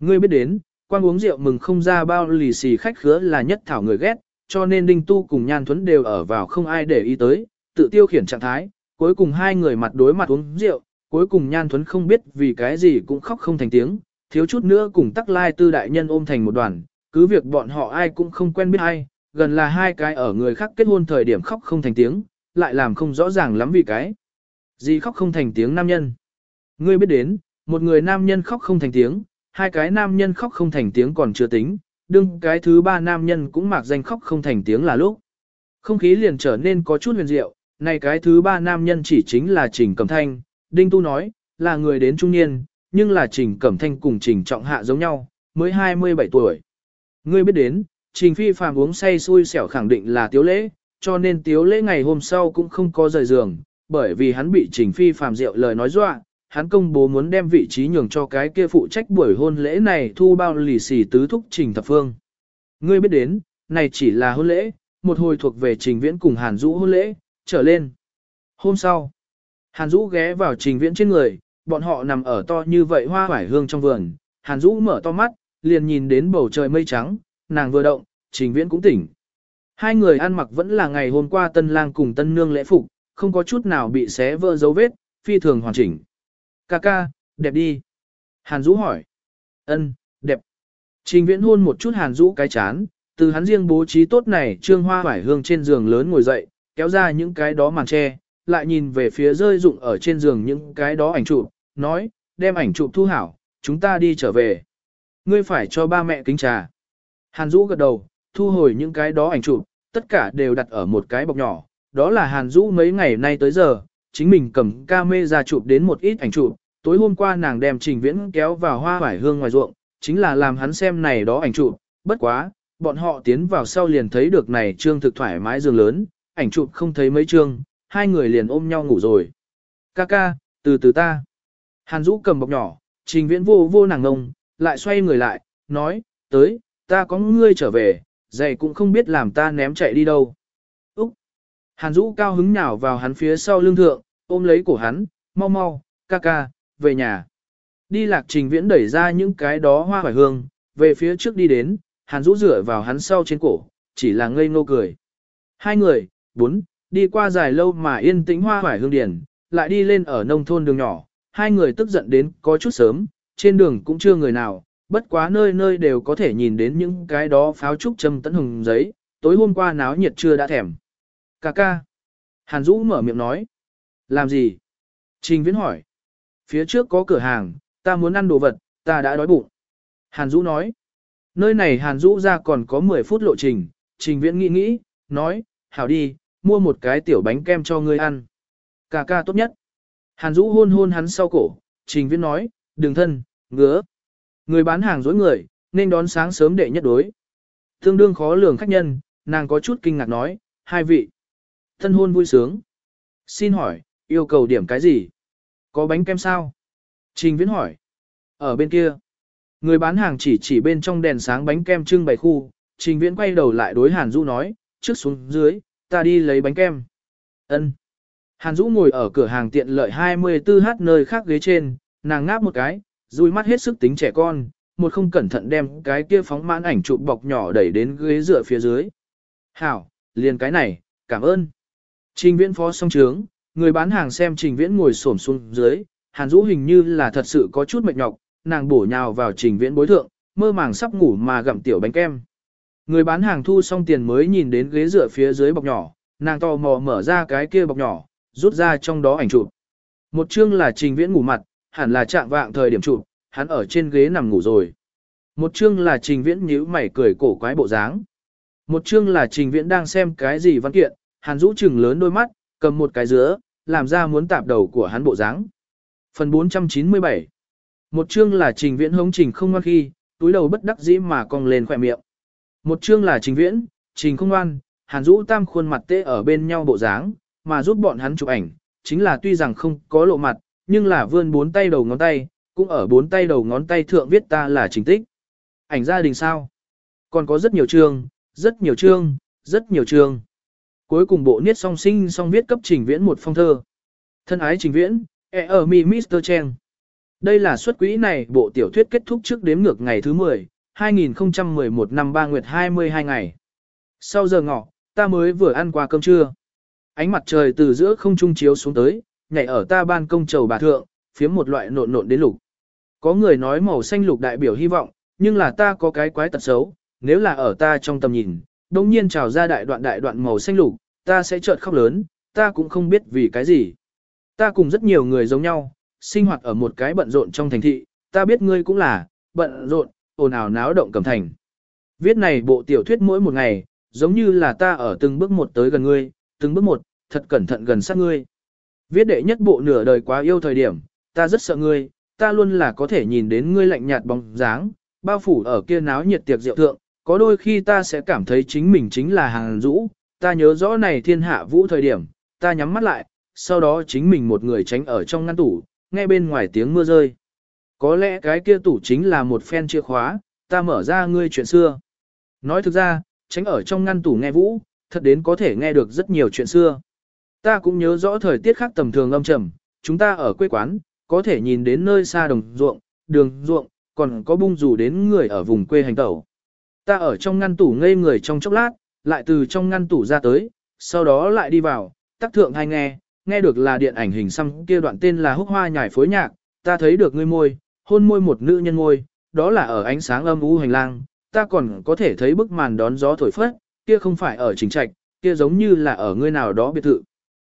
Ngươi biết đến, quan uống rượu mừng không ra bao lì xì khách khứa là nhất thảo người ghét, cho nên Đinh Tu cùng Nhan Thuấn đều ở vào không ai để ý tới, tự tiêu khiển trạng thái, cuối cùng hai người mặt đối mặt uống rượu, cuối cùng Nhan Thuấn không biết vì cái gì cũng khóc không thành tiếng, thiếu chút nữa cùng tắc lai tư đại nhân ôm thành một đoàn, cứ việc bọn họ ai cũng không quen biết ai, gần là hai cái ở người khác kết hôn thời điểm khóc không thành tiếng, lại làm không rõ ràng lắm vì cái. Gì khóc không thành tiếng nam nhân. Ngươi biết đến, một người nam nhân khóc không thành tiếng, hai cái nam nhân khóc không thành tiếng còn chưa tính, đương cái thứ ba nam nhân cũng mặc danh khóc không thành tiếng là lúc. Không khí liền trở nên có chút huyền diệu, này cái thứ ba nam nhân chỉ chính là Trình Cẩm Thanh, Đinh Tu nói, là người đến trung niên, nhưng là Trình Cẩm Thanh cùng Trình Trọng Hạ giống nhau, mới 27 tuổi. Ngươi biết đến, Trình Phi phàm uống say xui xẻo khẳng định là tiếu lễ, cho nên tiếu lễ ngày hôm sau cũng không có rời giường, bởi vì hắn bị Trình Phi phàm rượu lời nói dọa, hắn công bố muốn đem vị trí nhường cho cái kia phụ trách buổi hôn lễ này thu bao lì xì tứ thúc Trình Thập Phương. Ngươi biết đến, này chỉ là hôn lễ, một hồi thuộc về Trình Viễn cùng Hàn Dũ hôn lễ, trở lên. Hôm sau, Hàn Dũ ghé vào Trình Viễn trên người, bọn họ nằm ở to như vậy hoa hoải hương trong vườn, Hàn Dũ mở to mắt, liền nhìn đến bầu trời mây trắng, nàng vừa động, Trình Viễn cũng tỉnh. Hai người ăn mặc vẫn là ngày hôm qua tân lang cùng tân nương lễ phục, không có chút nào bị xé vỡ dấu vết, phi thường hoàn chỉnh. Ca ca, đẹp đi. Hàn Dũ hỏi. Ân, đẹp. Trình Viễn hôn một chút Hàn Dũ cái chán, từ hắn riêng bố trí tốt này trương hoa vải hương trên giường lớn ngồi dậy, kéo ra những cái đó màn che, lại nhìn về phía rơi rụng ở trên giường những cái đó ảnh chụp, nói, đem ảnh chụp thu hảo, chúng ta đi trở về. Ngươi phải cho ba mẹ kính trà. Hàn Dũ gật đầu, thu hồi những cái đó ảnh chụp, tất cả đều đặt ở một cái bọc nhỏ, đó là Hàn Dũ mấy ngày nay tới giờ, chính mình cầm ca mê ra chụp đến một ít ảnh chụp, tối hôm qua nàng đem Trình Viễn kéo vào hoa vải hương ngoài ruộng, chính là làm hắn xem này đó ảnh chụp, bất quá, bọn họ tiến vào sau liền thấy được này trương thực thoải mái giường lớn, ảnh chụp không thấy mấy trương, hai người liền ôm nhau ngủ rồi. Ca ca, từ từ ta. Hàn Dũ cầm bọc nhỏ, Trình Viễn vô vô nàng ngông, lại xoay người lại, nói, tới, ta có ngươi trở về, giày cũng không biết làm ta ném chạy đi đâu. Úc! Hàn Dũ cao hứng nhào vào hắn phía sau lưng thượng, ôm lấy cổ hắn, mau mau, ca ca, về nhà. Đi lạc trình viễn đẩy ra những cái đó hoa hoài hương, về phía trước đi đến, Hàn Dũ rửa vào hắn sau trên cổ, chỉ là ngây ngô cười. Hai người, bốn, đi qua dài lâu mà yên tĩnh hoa hoài hương điển, lại đi lên ở nông thôn đường nhỏ, hai người tức giận đến có chút sớm, trên đường cũng chưa người nào, bất quá nơi nơi đều có thể nhìn đến những cái đó pháo trúc châm tấn hùng giấy, tối hôm qua náo nhiệt chưa đã thèm. Cà ca. Hàn Dũ mở miệng nói. Làm gì? Trình Viễn hỏi. Phía trước có cửa hàng, ta muốn ăn đồ vật, ta đã đói bụng. Hàn Dũ nói. Nơi này Hàn Dũ ra còn có 10 phút lộ trình, Trình Viễn nghĩ nghĩ, nói, hảo đi, mua một cái tiểu bánh kem cho ngươi ăn. Cà ca tốt nhất. Hàn Dũ hôn hôn hắn sau cổ, Trình Viễn nói, đừng thân, ngứa. Người bán hàng dối người, nên đón sáng sớm để nhất đối. Tương đương khó lường khách nhân, nàng có chút kinh ngạc nói, hai vị. Thân hôn vui sướng. Xin hỏi, yêu cầu điểm cái gì? Có bánh kem sao? Trình Viễn hỏi. Ở bên kia. Người bán hàng chỉ chỉ bên trong đèn sáng bánh kem trưng bày khu. Trình Viễn quay đầu lại đối Hàn Dũ nói, trước xuống dưới, ta đi lấy bánh kem. Ân. Hàn Dũ ngồi ở cửa hàng tiện lợi 24h nơi khác ghế trên, nàng ngáp một cái, dùi mắt hết sức tính trẻ con, một không cẩn thận đem cái kia phóng mãn ảnh chụp bọc nhỏ đẩy đến ghế dựa phía dưới. Hảo, liền cái này, cảm ơn. Trình viễn phó song trướng, người bán hàng xem trình viễn ngồi xổm xuống dưới, hàn dũ hình như là thật sự có chút mệt nhọc, nàng bổ nhào vào trình viễn bối thượng, mơ màng sắp ngủ mà gặm tiểu bánh kem. Người bán hàng thu xong tiền mới nhìn đến ghế dựa phía dưới bọc nhỏ, nàng tò mò mở ra cái kia bọc nhỏ, rút ra trong đó ảnh chụp. Một chương là trình viễn ngủ mặt, hẳn là trạng vạng thời điểm chụp, hắn ở trên ghế nằm ngủ rồi. Một chương là trình viễn nhíu mày cười cổ quái bộ dáng. Một chương là trình viễn đang xem cái gì văn kiện, hàn Dũ chừng lớn đôi mắt, cầm một cái dứa làm ra muốn tạp đầu của hắn bộ dáng. Phần 497 Một chương là trình viễn hống trình không ngoan khi, túi đầu bất đắc dĩ mà cong lên khỏe miệng. Một chương là trình viễn, trình không ngoan, hàn rũ tam khuôn mặt tê ở bên nhau bộ dáng, mà giúp bọn hắn chụp ảnh, chính là tuy rằng không có lộ mặt, nhưng là vươn bốn tay đầu ngón tay, cũng ở bốn tay đầu ngón tay thượng viết ta là trình tích. Ảnh gia đình sao? còn có rất nhiều chương, rất nhiều chương, rất nhiều chương. Cuối cùng bộ niết song sinh song viết cấp trình viễn một phong thơ. Thân ái trình viễn, e ở mi Mr. Chen. Đây là xuất quỹ này bộ tiểu thuyết kết thúc trước đếm ngược ngày thứ 10, 2011 năm 3 nguyệt 22 ngày. Sau giờ ngọ, ta mới vừa ăn qua cơm trưa. Ánh mặt trời từ giữa không trung chiếu xuống tới, nhảy ở ta ban công trầu bà thượng, phía một loại nộn nộn đến lục. Có người nói màu xanh lục đại biểu hy vọng, nhưng là ta có cái quái tật xấu, nếu là ở ta trong tầm nhìn, đồng nhiên trào ra đại đoạn đại đoạn màu xanh lục, ta sẽ chợt khóc lớn, ta cũng không biết vì cái gì. Ta cùng rất nhiều người giống nhau, sinh hoạt ở một cái bận rộn trong thành thị, ta biết ngươi cũng là, bận rộn, ồn ào náo động cầm thành. Viết này bộ tiểu thuyết mỗi một ngày, giống như là ta ở từng bước một tới gần ngươi, từng bước một, thật cẩn thận gần sát ngươi. Viết đệ nhất bộ nửa đời quá yêu thời điểm, ta rất sợ ngươi, ta luôn là có thể nhìn đến ngươi lạnh nhạt bóng dáng, bao phủ ở kia náo nhiệt tiệc rượu thượng, có đôi khi ta sẽ cảm thấy chính mình chính là hàng rũ, ta nhớ rõ này thiên hạ vũ thời điểm, ta nhắm mắt lại, sau đó chính mình một người tránh ở trong ngăn tủ, nghe bên ngoài tiếng mưa rơi. Có lẽ cái kia tủ chính là một phen chìa khóa, ta mở ra ngươi chuyện xưa. Nói thực ra, tránh ở trong ngăn tủ nghe vũ, thật đến có thể nghe được rất nhiều chuyện xưa. Ta cũng nhớ rõ thời tiết khác tầm thường âm trầm, chúng ta ở quê quán, có thể nhìn đến nơi xa đồng ruộng, đường ruộng, còn có bung rủ đến người ở vùng quê hành tẩu. Ta ở trong ngăn tủ ngây người trong chốc lát, lại từ trong ngăn tủ ra tới, sau đó lại đi vào, tắc thượng hay nghe, nghe được là điện ảnh hình xăm kia đoạn tên là húc hoa nhải phối nhạc, ta thấy được ngươi môi, hôn môi một nữ nhân môi, đó là ở ánh sáng âm u hành lang, ta còn có thể thấy bức màn đón gió thổi phất, kia không phải ở trình trạch, kia giống như là ở ngươi nào đó biệt thự.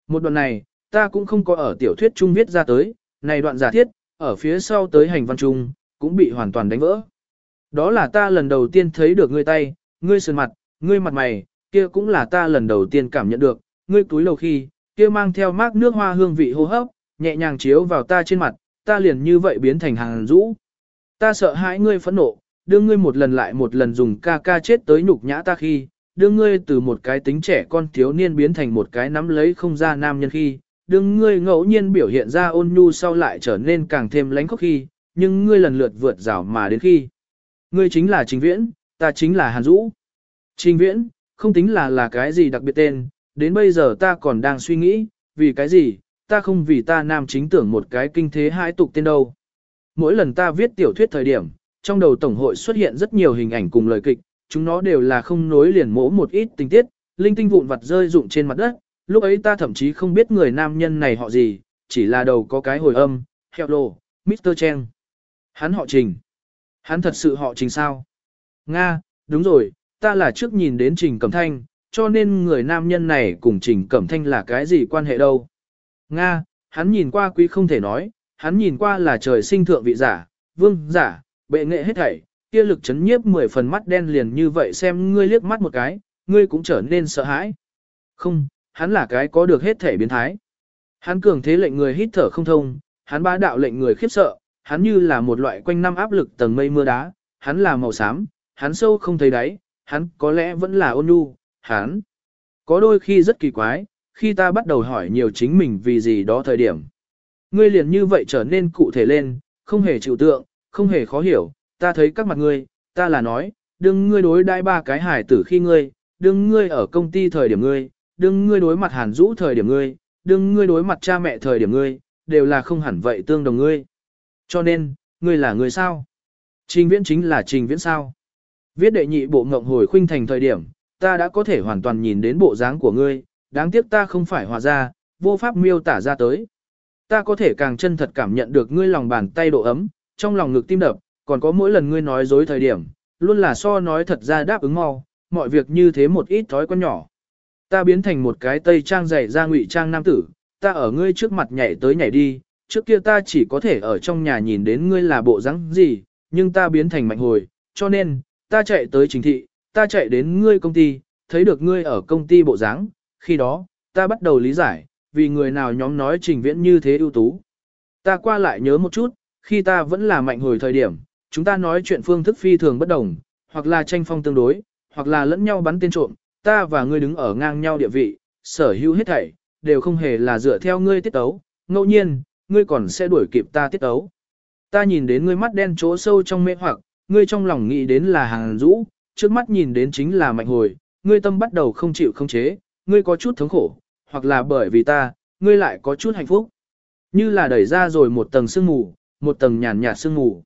Một đoạn này, ta cũng không có ở tiểu thuyết trung viết ra tới, này đoạn giả thiết, ở phía sau tới hành văn trung, cũng bị hoàn toàn đánh vỡ. Đó là ta lần đầu tiên thấy được ngươi tay, ngươi sườn mặt, ngươi mặt mày, kia cũng là ta lần đầu tiên cảm nhận được, ngươi túi lầu khi, kia mang theo mát nước hoa hương vị hô hấp, nhẹ nhàng chiếu vào ta trên mặt, ta liền như vậy biến thành hàng rũ. Ta sợ hãi ngươi phẫn nộ, đưa ngươi một lần lại một lần dùng ca ca chết tới nhục nhã ta khi, đưa ngươi từ một cái tính trẻ con thiếu niên biến thành một cái nắm lấy không ra nam nhân khi, đưa ngươi ngẫu nhiên biểu hiện ra ôn nhu sau lại trở nên càng thêm lánh khóc khi, nhưng ngươi lần lượt vượt rào mà đến khi. Ngươi chính là Trình Viễn, ta chính là Hàn Dũ. Trình Viễn, không tính là là cái gì đặc biệt tên, đến bây giờ ta còn đang suy nghĩ, vì cái gì, ta không vì ta nam chính tưởng một cái kinh thế hai tục tên đâu. Mỗi lần ta viết tiểu thuyết thời điểm, trong đầu tổng hội xuất hiện rất nhiều hình ảnh cùng lời kịch, chúng nó đều là không nối liền mỗ một ít tình tiết, linh tinh vụn vặt rơi rụng trên mặt đất, lúc ấy ta thậm chí không biết người nam nhân này họ gì, chỉ là đầu có cái hồi âm, hello, Mr. Chen. Hắn họ Trình. Hắn thật sự họ Trình sao? Nga, đúng rồi, ta là trước nhìn đến Trình Cẩm Thanh, cho nên người nam nhân này cùng Trình Cẩm Thanh là cái gì quan hệ đâu. Nga, hắn nhìn qua quý không thể nói, hắn nhìn qua là trời sinh thượng vị giả, vương giả, bệ nghệ hết thảy, kia lực chấn nhiếp mười phần mắt đen liền như vậy xem ngươi liếc mắt một cái, ngươi cũng trở nên sợ hãi. Không, hắn là cái có được hết thể biến thái. Hắn cường thế lệnh người hít thở không thông, hắn bá đạo lệnh người khiếp sợ, hắn như là một loại quanh năm áp lực tầng mây mưa đá, hắn là màu xám, hắn sâu không thấy đáy, hắn có lẽ vẫn là ôn nhu, hắn có đôi khi rất kỳ quái, khi ta bắt đầu hỏi nhiều chính mình vì gì đó thời điểm. Ngươi liền như vậy trở nên cụ thể lên, không hề chịu tượng, không hề khó hiểu, ta thấy các mặt ngươi, ta là nói, đừng ngươi đối đai ba cái hải tử khi ngươi, đừng ngươi ở công ty thời điểm ngươi, đừng ngươi đối mặt hàn rũ thời điểm ngươi, đừng ngươi đối mặt cha mẹ thời điểm ngươi, đều là không hẳn vậy tương đồng ngươi. Cho nên, ngươi là người sao? Trình viễn chính là trình viễn sao? Viết đệ nhị bộ ngộng hồi khuynh thành thời điểm, ta đã có thể hoàn toàn nhìn đến bộ dáng của ngươi, đáng tiếc ta không phải hòa ra, vô pháp miêu tả ra tới. Ta có thể càng chân thật cảm nhận được ngươi lòng bàn tay độ ấm, trong lòng ngực tim đập, còn có mỗi lần ngươi nói dối thời điểm, luôn là so nói thật ra đáp ứng mau, mọi việc như thế một ít thói quen nhỏ. Ta biến thành một cái tây trang dày ra ngụy trang nam tử, ta ở ngươi trước mặt nhảy tới nhảy đi, trước kia ta chỉ có thể ở trong nhà nhìn đến ngươi là bộ dáng gì, nhưng ta biến thành mạnh hồi, cho nên, ta chạy tới chính thị, ta chạy đến ngươi công ty, thấy được ngươi ở công ty bộ dáng, khi đó, ta bắt đầu lý giải, vì người nào nhóm nói trình viễn như thế ưu tú. Ta qua lại nhớ một chút, khi ta vẫn là mạnh hồi thời điểm, chúng ta nói chuyện phương thức phi thường bất đồng, hoặc là tranh phong tương đối, hoặc là lẫn nhau bắn tên trộm, ta và ngươi đứng ở ngang nhau địa vị, sở hữu hết thảy, đều không hề là dựa theo ngươi tiết tấu, ngẫu nhiên, ngươi còn sẽ đuổi kịp ta tiết ấu. Ta nhìn đến ngươi mắt đen chỗ sâu trong mê hoặc, ngươi trong lòng nghĩ đến là hàng rũ, trước mắt nhìn đến chính là mạnh hồi, ngươi tâm bắt đầu không chịu không chế, ngươi có chút thống khổ, hoặc là bởi vì ta, ngươi lại có chút hạnh phúc. Như là đẩy ra rồi một tầng sương mù, một tầng nhàn nhạt sương mù.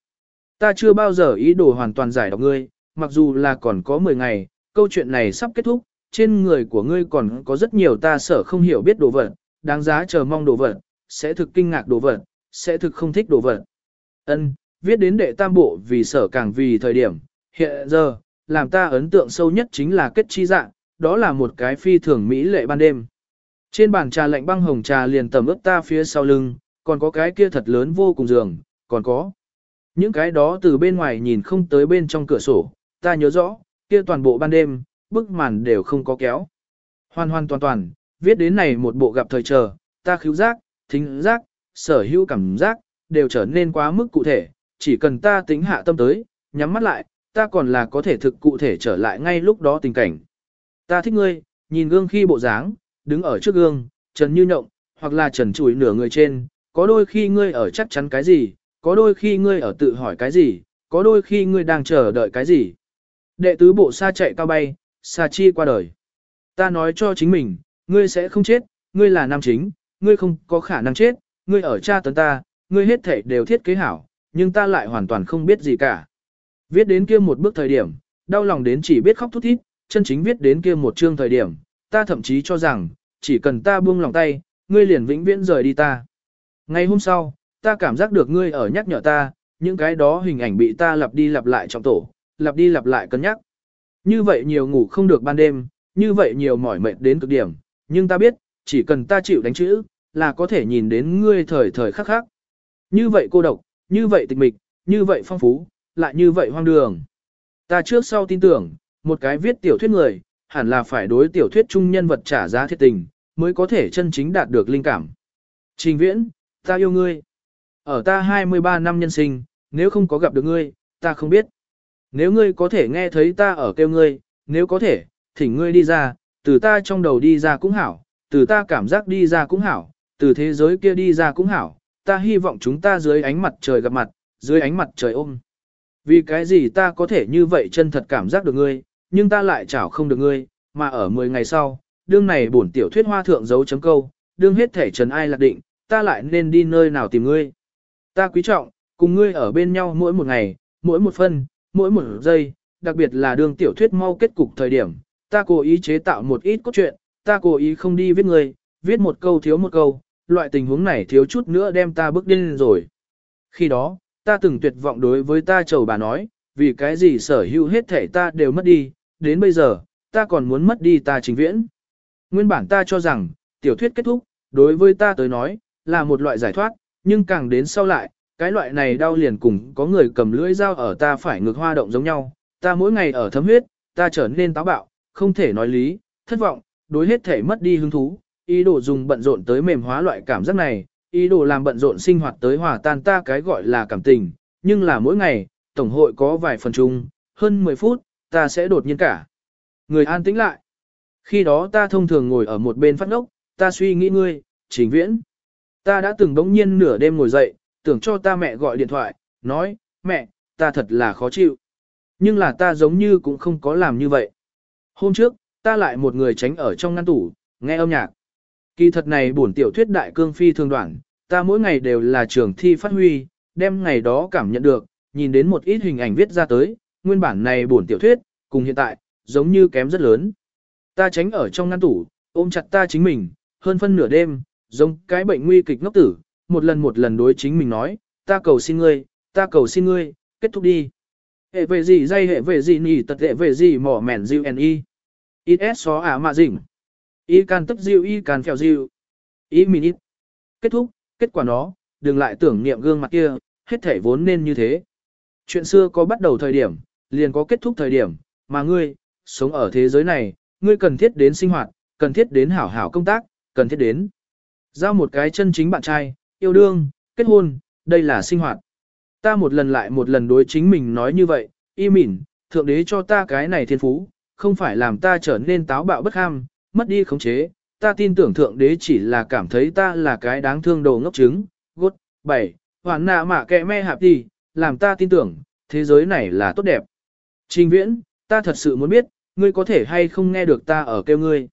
Ta chưa bao giờ ý đồ hoàn toàn giải độc ngươi, mặc dù là còn có 10 ngày, câu chuyện này sắp kết thúc, trên người của ngươi còn có rất nhiều ta sở không hiểu biết đồ vật, đáng giá chờ mong đồ vật, sẽ thực kinh ngạc đồ vật, sẽ thực không thích đồ vật. Ân, viết đến đệ tam bộ vì sở càng vì thời điểm, hiện giờ, làm ta ấn tượng sâu nhất chính là kết chi dạng, đó là một cái phi thường mỹ lệ ban đêm. Trên bàn trà lạnh băng hồng trà liền tầm ướp ta phía sau lưng, còn có cái kia thật lớn vô cùng giường, còn có những cái đó từ bên ngoài nhìn không tới bên trong cửa sổ, ta nhớ rõ, kia toàn bộ ban đêm, bức màn đều không có kéo. Hoàn hoàn toàn toàn, viết đến này một bộ gặp thời chờ, ta khíu giác, thính giác, sở hữu cảm giác, đều trở nên quá mức cụ thể, chỉ cần ta tính hạ tâm tới, nhắm mắt lại, ta còn là có thể thực cụ thể trở lại ngay lúc đó tình cảnh. Ta thích ngươi, nhìn gương khi bộ dáng, đứng ở trước gương, trần như nhộng, hoặc là trần chùi nửa người trên, có đôi khi ngươi ở chắc chắn cái gì, có đôi khi ngươi ở tự hỏi cái gì, có đôi khi ngươi đang chờ đợi cái gì. Đệ tứ bộ xa chạy cao bay, xa chi qua đời. Ta nói cho chính mình, ngươi sẽ không chết, ngươi là nam chính, ngươi không có khả năng chết, ngươi ở cha tấn ta, ngươi hết thể đều thiết kế hảo, nhưng ta lại hoàn toàn không biết gì cả. Viết đến kia một bước thời điểm, đau lòng đến chỉ biết khóc thút thít, chân chính viết đến kia một chương thời điểm, ta thậm chí cho rằng, chỉ cần ta buông lòng tay, ngươi liền vĩnh viễn rời đi ta. Ngày hôm sau, ta cảm giác được ngươi ở nhắc nhở ta, những cái đó hình ảnh bị ta lặp đi lặp lại trong tổ, lặp đi lặp lại cân nhắc. Như vậy nhiều ngủ không được ban đêm, như vậy nhiều mỏi mệt đến cực điểm, nhưng ta biết, chỉ cần ta chịu đánh chữ, là có thể nhìn đến ngươi thời thời khắc khắc. Như vậy cô độc, như vậy tịch mịch, như vậy phong phú, lại như vậy hoang đường. Ta trước sau tin tưởng, một cái viết tiểu thuyết người, hẳn là phải đối tiểu thuyết chung nhân vật trả giá thiết tình, mới có thể chân chính đạt được linh cảm. Trình viễn, ta yêu ngươi. Ở ta 23 năm nhân sinh, nếu không có gặp được ngươi, ta không biết. Nếu ngươi có thể nghe thấy ta ở kêu ngươi, nếu có thể, thỉnh ngươi đi ra, từ ta trong đầu đi ra cũng hảo, từ ta cảm giác đi ra cũng hảo, từ thế giới kia đi ra cũng hảo, ta hy vọng chúng ta dưới ánh mặt trời gặp mặt, dưới ánh mặt trời ôm. Vì cái gì ta có thể như vậy chân thật cảm giác được ngươi, nhưng ta lại chảo không được ngươi, mà ở 10 ngày sau, đương này bổn tiểu thuyết hoa thượng dấu chấm câu, đương hết thể trần ai lạc định, ta lại nên đi nơi nào tìm ngươi. Ta quý trọng, cùng ngươi ở bên nhau mỗi một ngày, mỗi một phân, mỗi một giây, đặc biệt là đương tiểu thuyết mau kết cục thời điểm, ta cố ý chế tạo một ít cốt truyện, ta cố ý không đi viết ngươi, viết một câu thiếu một câu, loại tình huống này thiếu chút nữa đem ta bước điên rồi. Khi đó, ta từng tuyệt vọng đối với ta chầu bà nói, vì cái gì sở hữu hết thể ta đều mất đi, đến bây giờ, ta còn muốn mất đi ta trình viễn. Nguyên bản ta cho rằng, tiểu thuyết kết thúc, đối với ta tới nói, là một loại giải thoát, nhưng càng đến sau lại, cái loại này đau liền cùng có người cầm lưỡi dao ở ta phải ngược hoa động giống nhau, ta mỗi ngày ở thấm huyết, ta trở nên táo bạo, không thể nói lý, thất vọng, đối hết thể mất đi hứng thú, ý đồ dùng bận rộn tới mềm hóa loại cảm giác này, ý đồ làm bận rộn sinh hoạt tới hòa tan ta cái gọi là cảm tình, nhưng là mỗi ngày, tổng hội có vài phần chung, hơn 10 phút, ta sẽ đột nhiên cả. Người an tĩnh lại. Khi đó ta thông thường ngồi ở một bên phát ngốc, ta suy nghĩ ngươi, trình viễn. Ta đã từng bỗng nhiên nửa đêm ngồi dậy, tưởng cho ta mẹ gọi điện thoại, nói, mẹ, ta thật là khó chịu. Nhưng là ta giống như cũng không có làm như vậy. Hôm trước, ta lại một người tránh ở trong ngăn tủ, nghe âm nhạc. Kỳ thật này bổn tiểu thuyết đại cương phi thường đoạn, ta mỗi ngày đều là trường thi phát huy, đem ngày đó cảm nhận được, nhìn đến một ít hình ảnh viết ra tới, nguyên bản này bổn tiểu thuyết, cùng hiện tại, giống như kém rất lớn. Ta tránh ở trong ngăn tủ, ôm chặt ta chính mình, hơn phân nửa đêm, giống cái bệnh nguy kịch ngốc tử, một lần một lần đối chính mình nói, ta cầu xin ngươi, ta cầu xin ngươi, kết thúc đi. Hệ về gì dây hệ về gì nhỉ tật hệ về gì mỏ mẻn dịu en y. Ít s xó ả mạ dịnh. Y can tức dịu y can phèo dịu. Y mình ít. Kết thúc, kết quả nó, đừng lại tưởng niệm gương mặt kia, hết thể vốn nên như thế. Chuyện xưa có bắt đầu thời điểm, liền có kết thúc thời điểm, mà ngươi, sống ở thế giới này, ngươi cần thiết đến sinh hoạt, cần thiết đến hảo hảo công tác, cần thiết đến. Giao một cái chân chính bạn trai, yêu đương, kết hôn, đây là sinh hoạt. Ta một lần lại một lần đối chính mình nói như vậy, y mỉn, thượng đế cho ta cái này thiên phú, không phải làm ta trở nên táo bạo bất ham, mất đi khống chế. Ta tin tưởng thượng đế chỉ là cảm thấy ta là cái đáng thương đồ ngốc trứng, gốt, bảy, hoàn nạ mạ kẹ me hạp đi, làm ta tin tưởng, thế giới này là tốt đẹp. Trình viễn, ta thật sự muốn biết, ngươi có thể hay không nghe được ta ở kêu ngươi.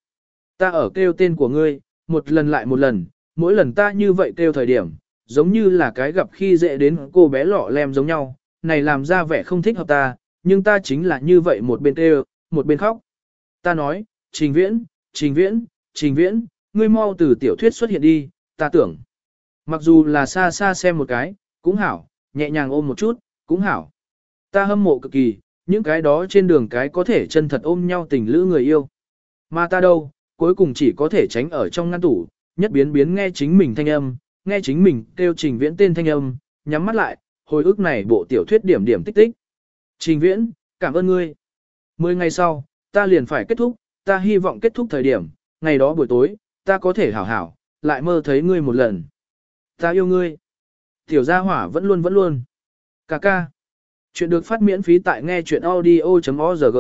Ta ở kêu tên của ngươi, một lần lại một lần, mỗi lần ta như vậy kêu thời điểm, giống như là cái gặp khi dễ đến cô bé lọ lem giống nhau, này làm ra vẻ không thích hợp ta, nhưng ta chính là như vậy một bên kêu, một bên khóc. Ta nói, trình viễn, trình viễn, trình viễn, ngươi mau từ tiểu thuyết xuất hiện đi, ta tưởng. Mặc dù là xa xa xem một cái, cũng hảo, nhẹ nhàng ôm một chút, cũng hảo. Ta hâm mộ cực kỳ, những cái đó trên đường cái có thể chân thật ôm nhau tình lữ người yêu. Mà ta đâu, cuối cùng chỉ có thể tránh ở trong ngăn tủ, nhất biến biến nghe chính mình thanh âm, nghe chính mình kêu trình viễn tên thanh âm, nhắm mắt lại, hồi ức này bộ tiểu thuyết điểm điểm tích tích. Trình viễn, cảm ơn ngươi. Mười ngày sau, ta liền phải kết thúc, ta hy vọng kết thúc thời điểm, ngày đó buổi tối, ta có thể hảo hảo, lại mơ thấy ngươi một lần. Ta yêu ngươi. Tiểu gia hỏa vẫn luôn vẫn luôn. Cà ca. Chuyện được phát miễn phí tại nghe chuyện audio.org.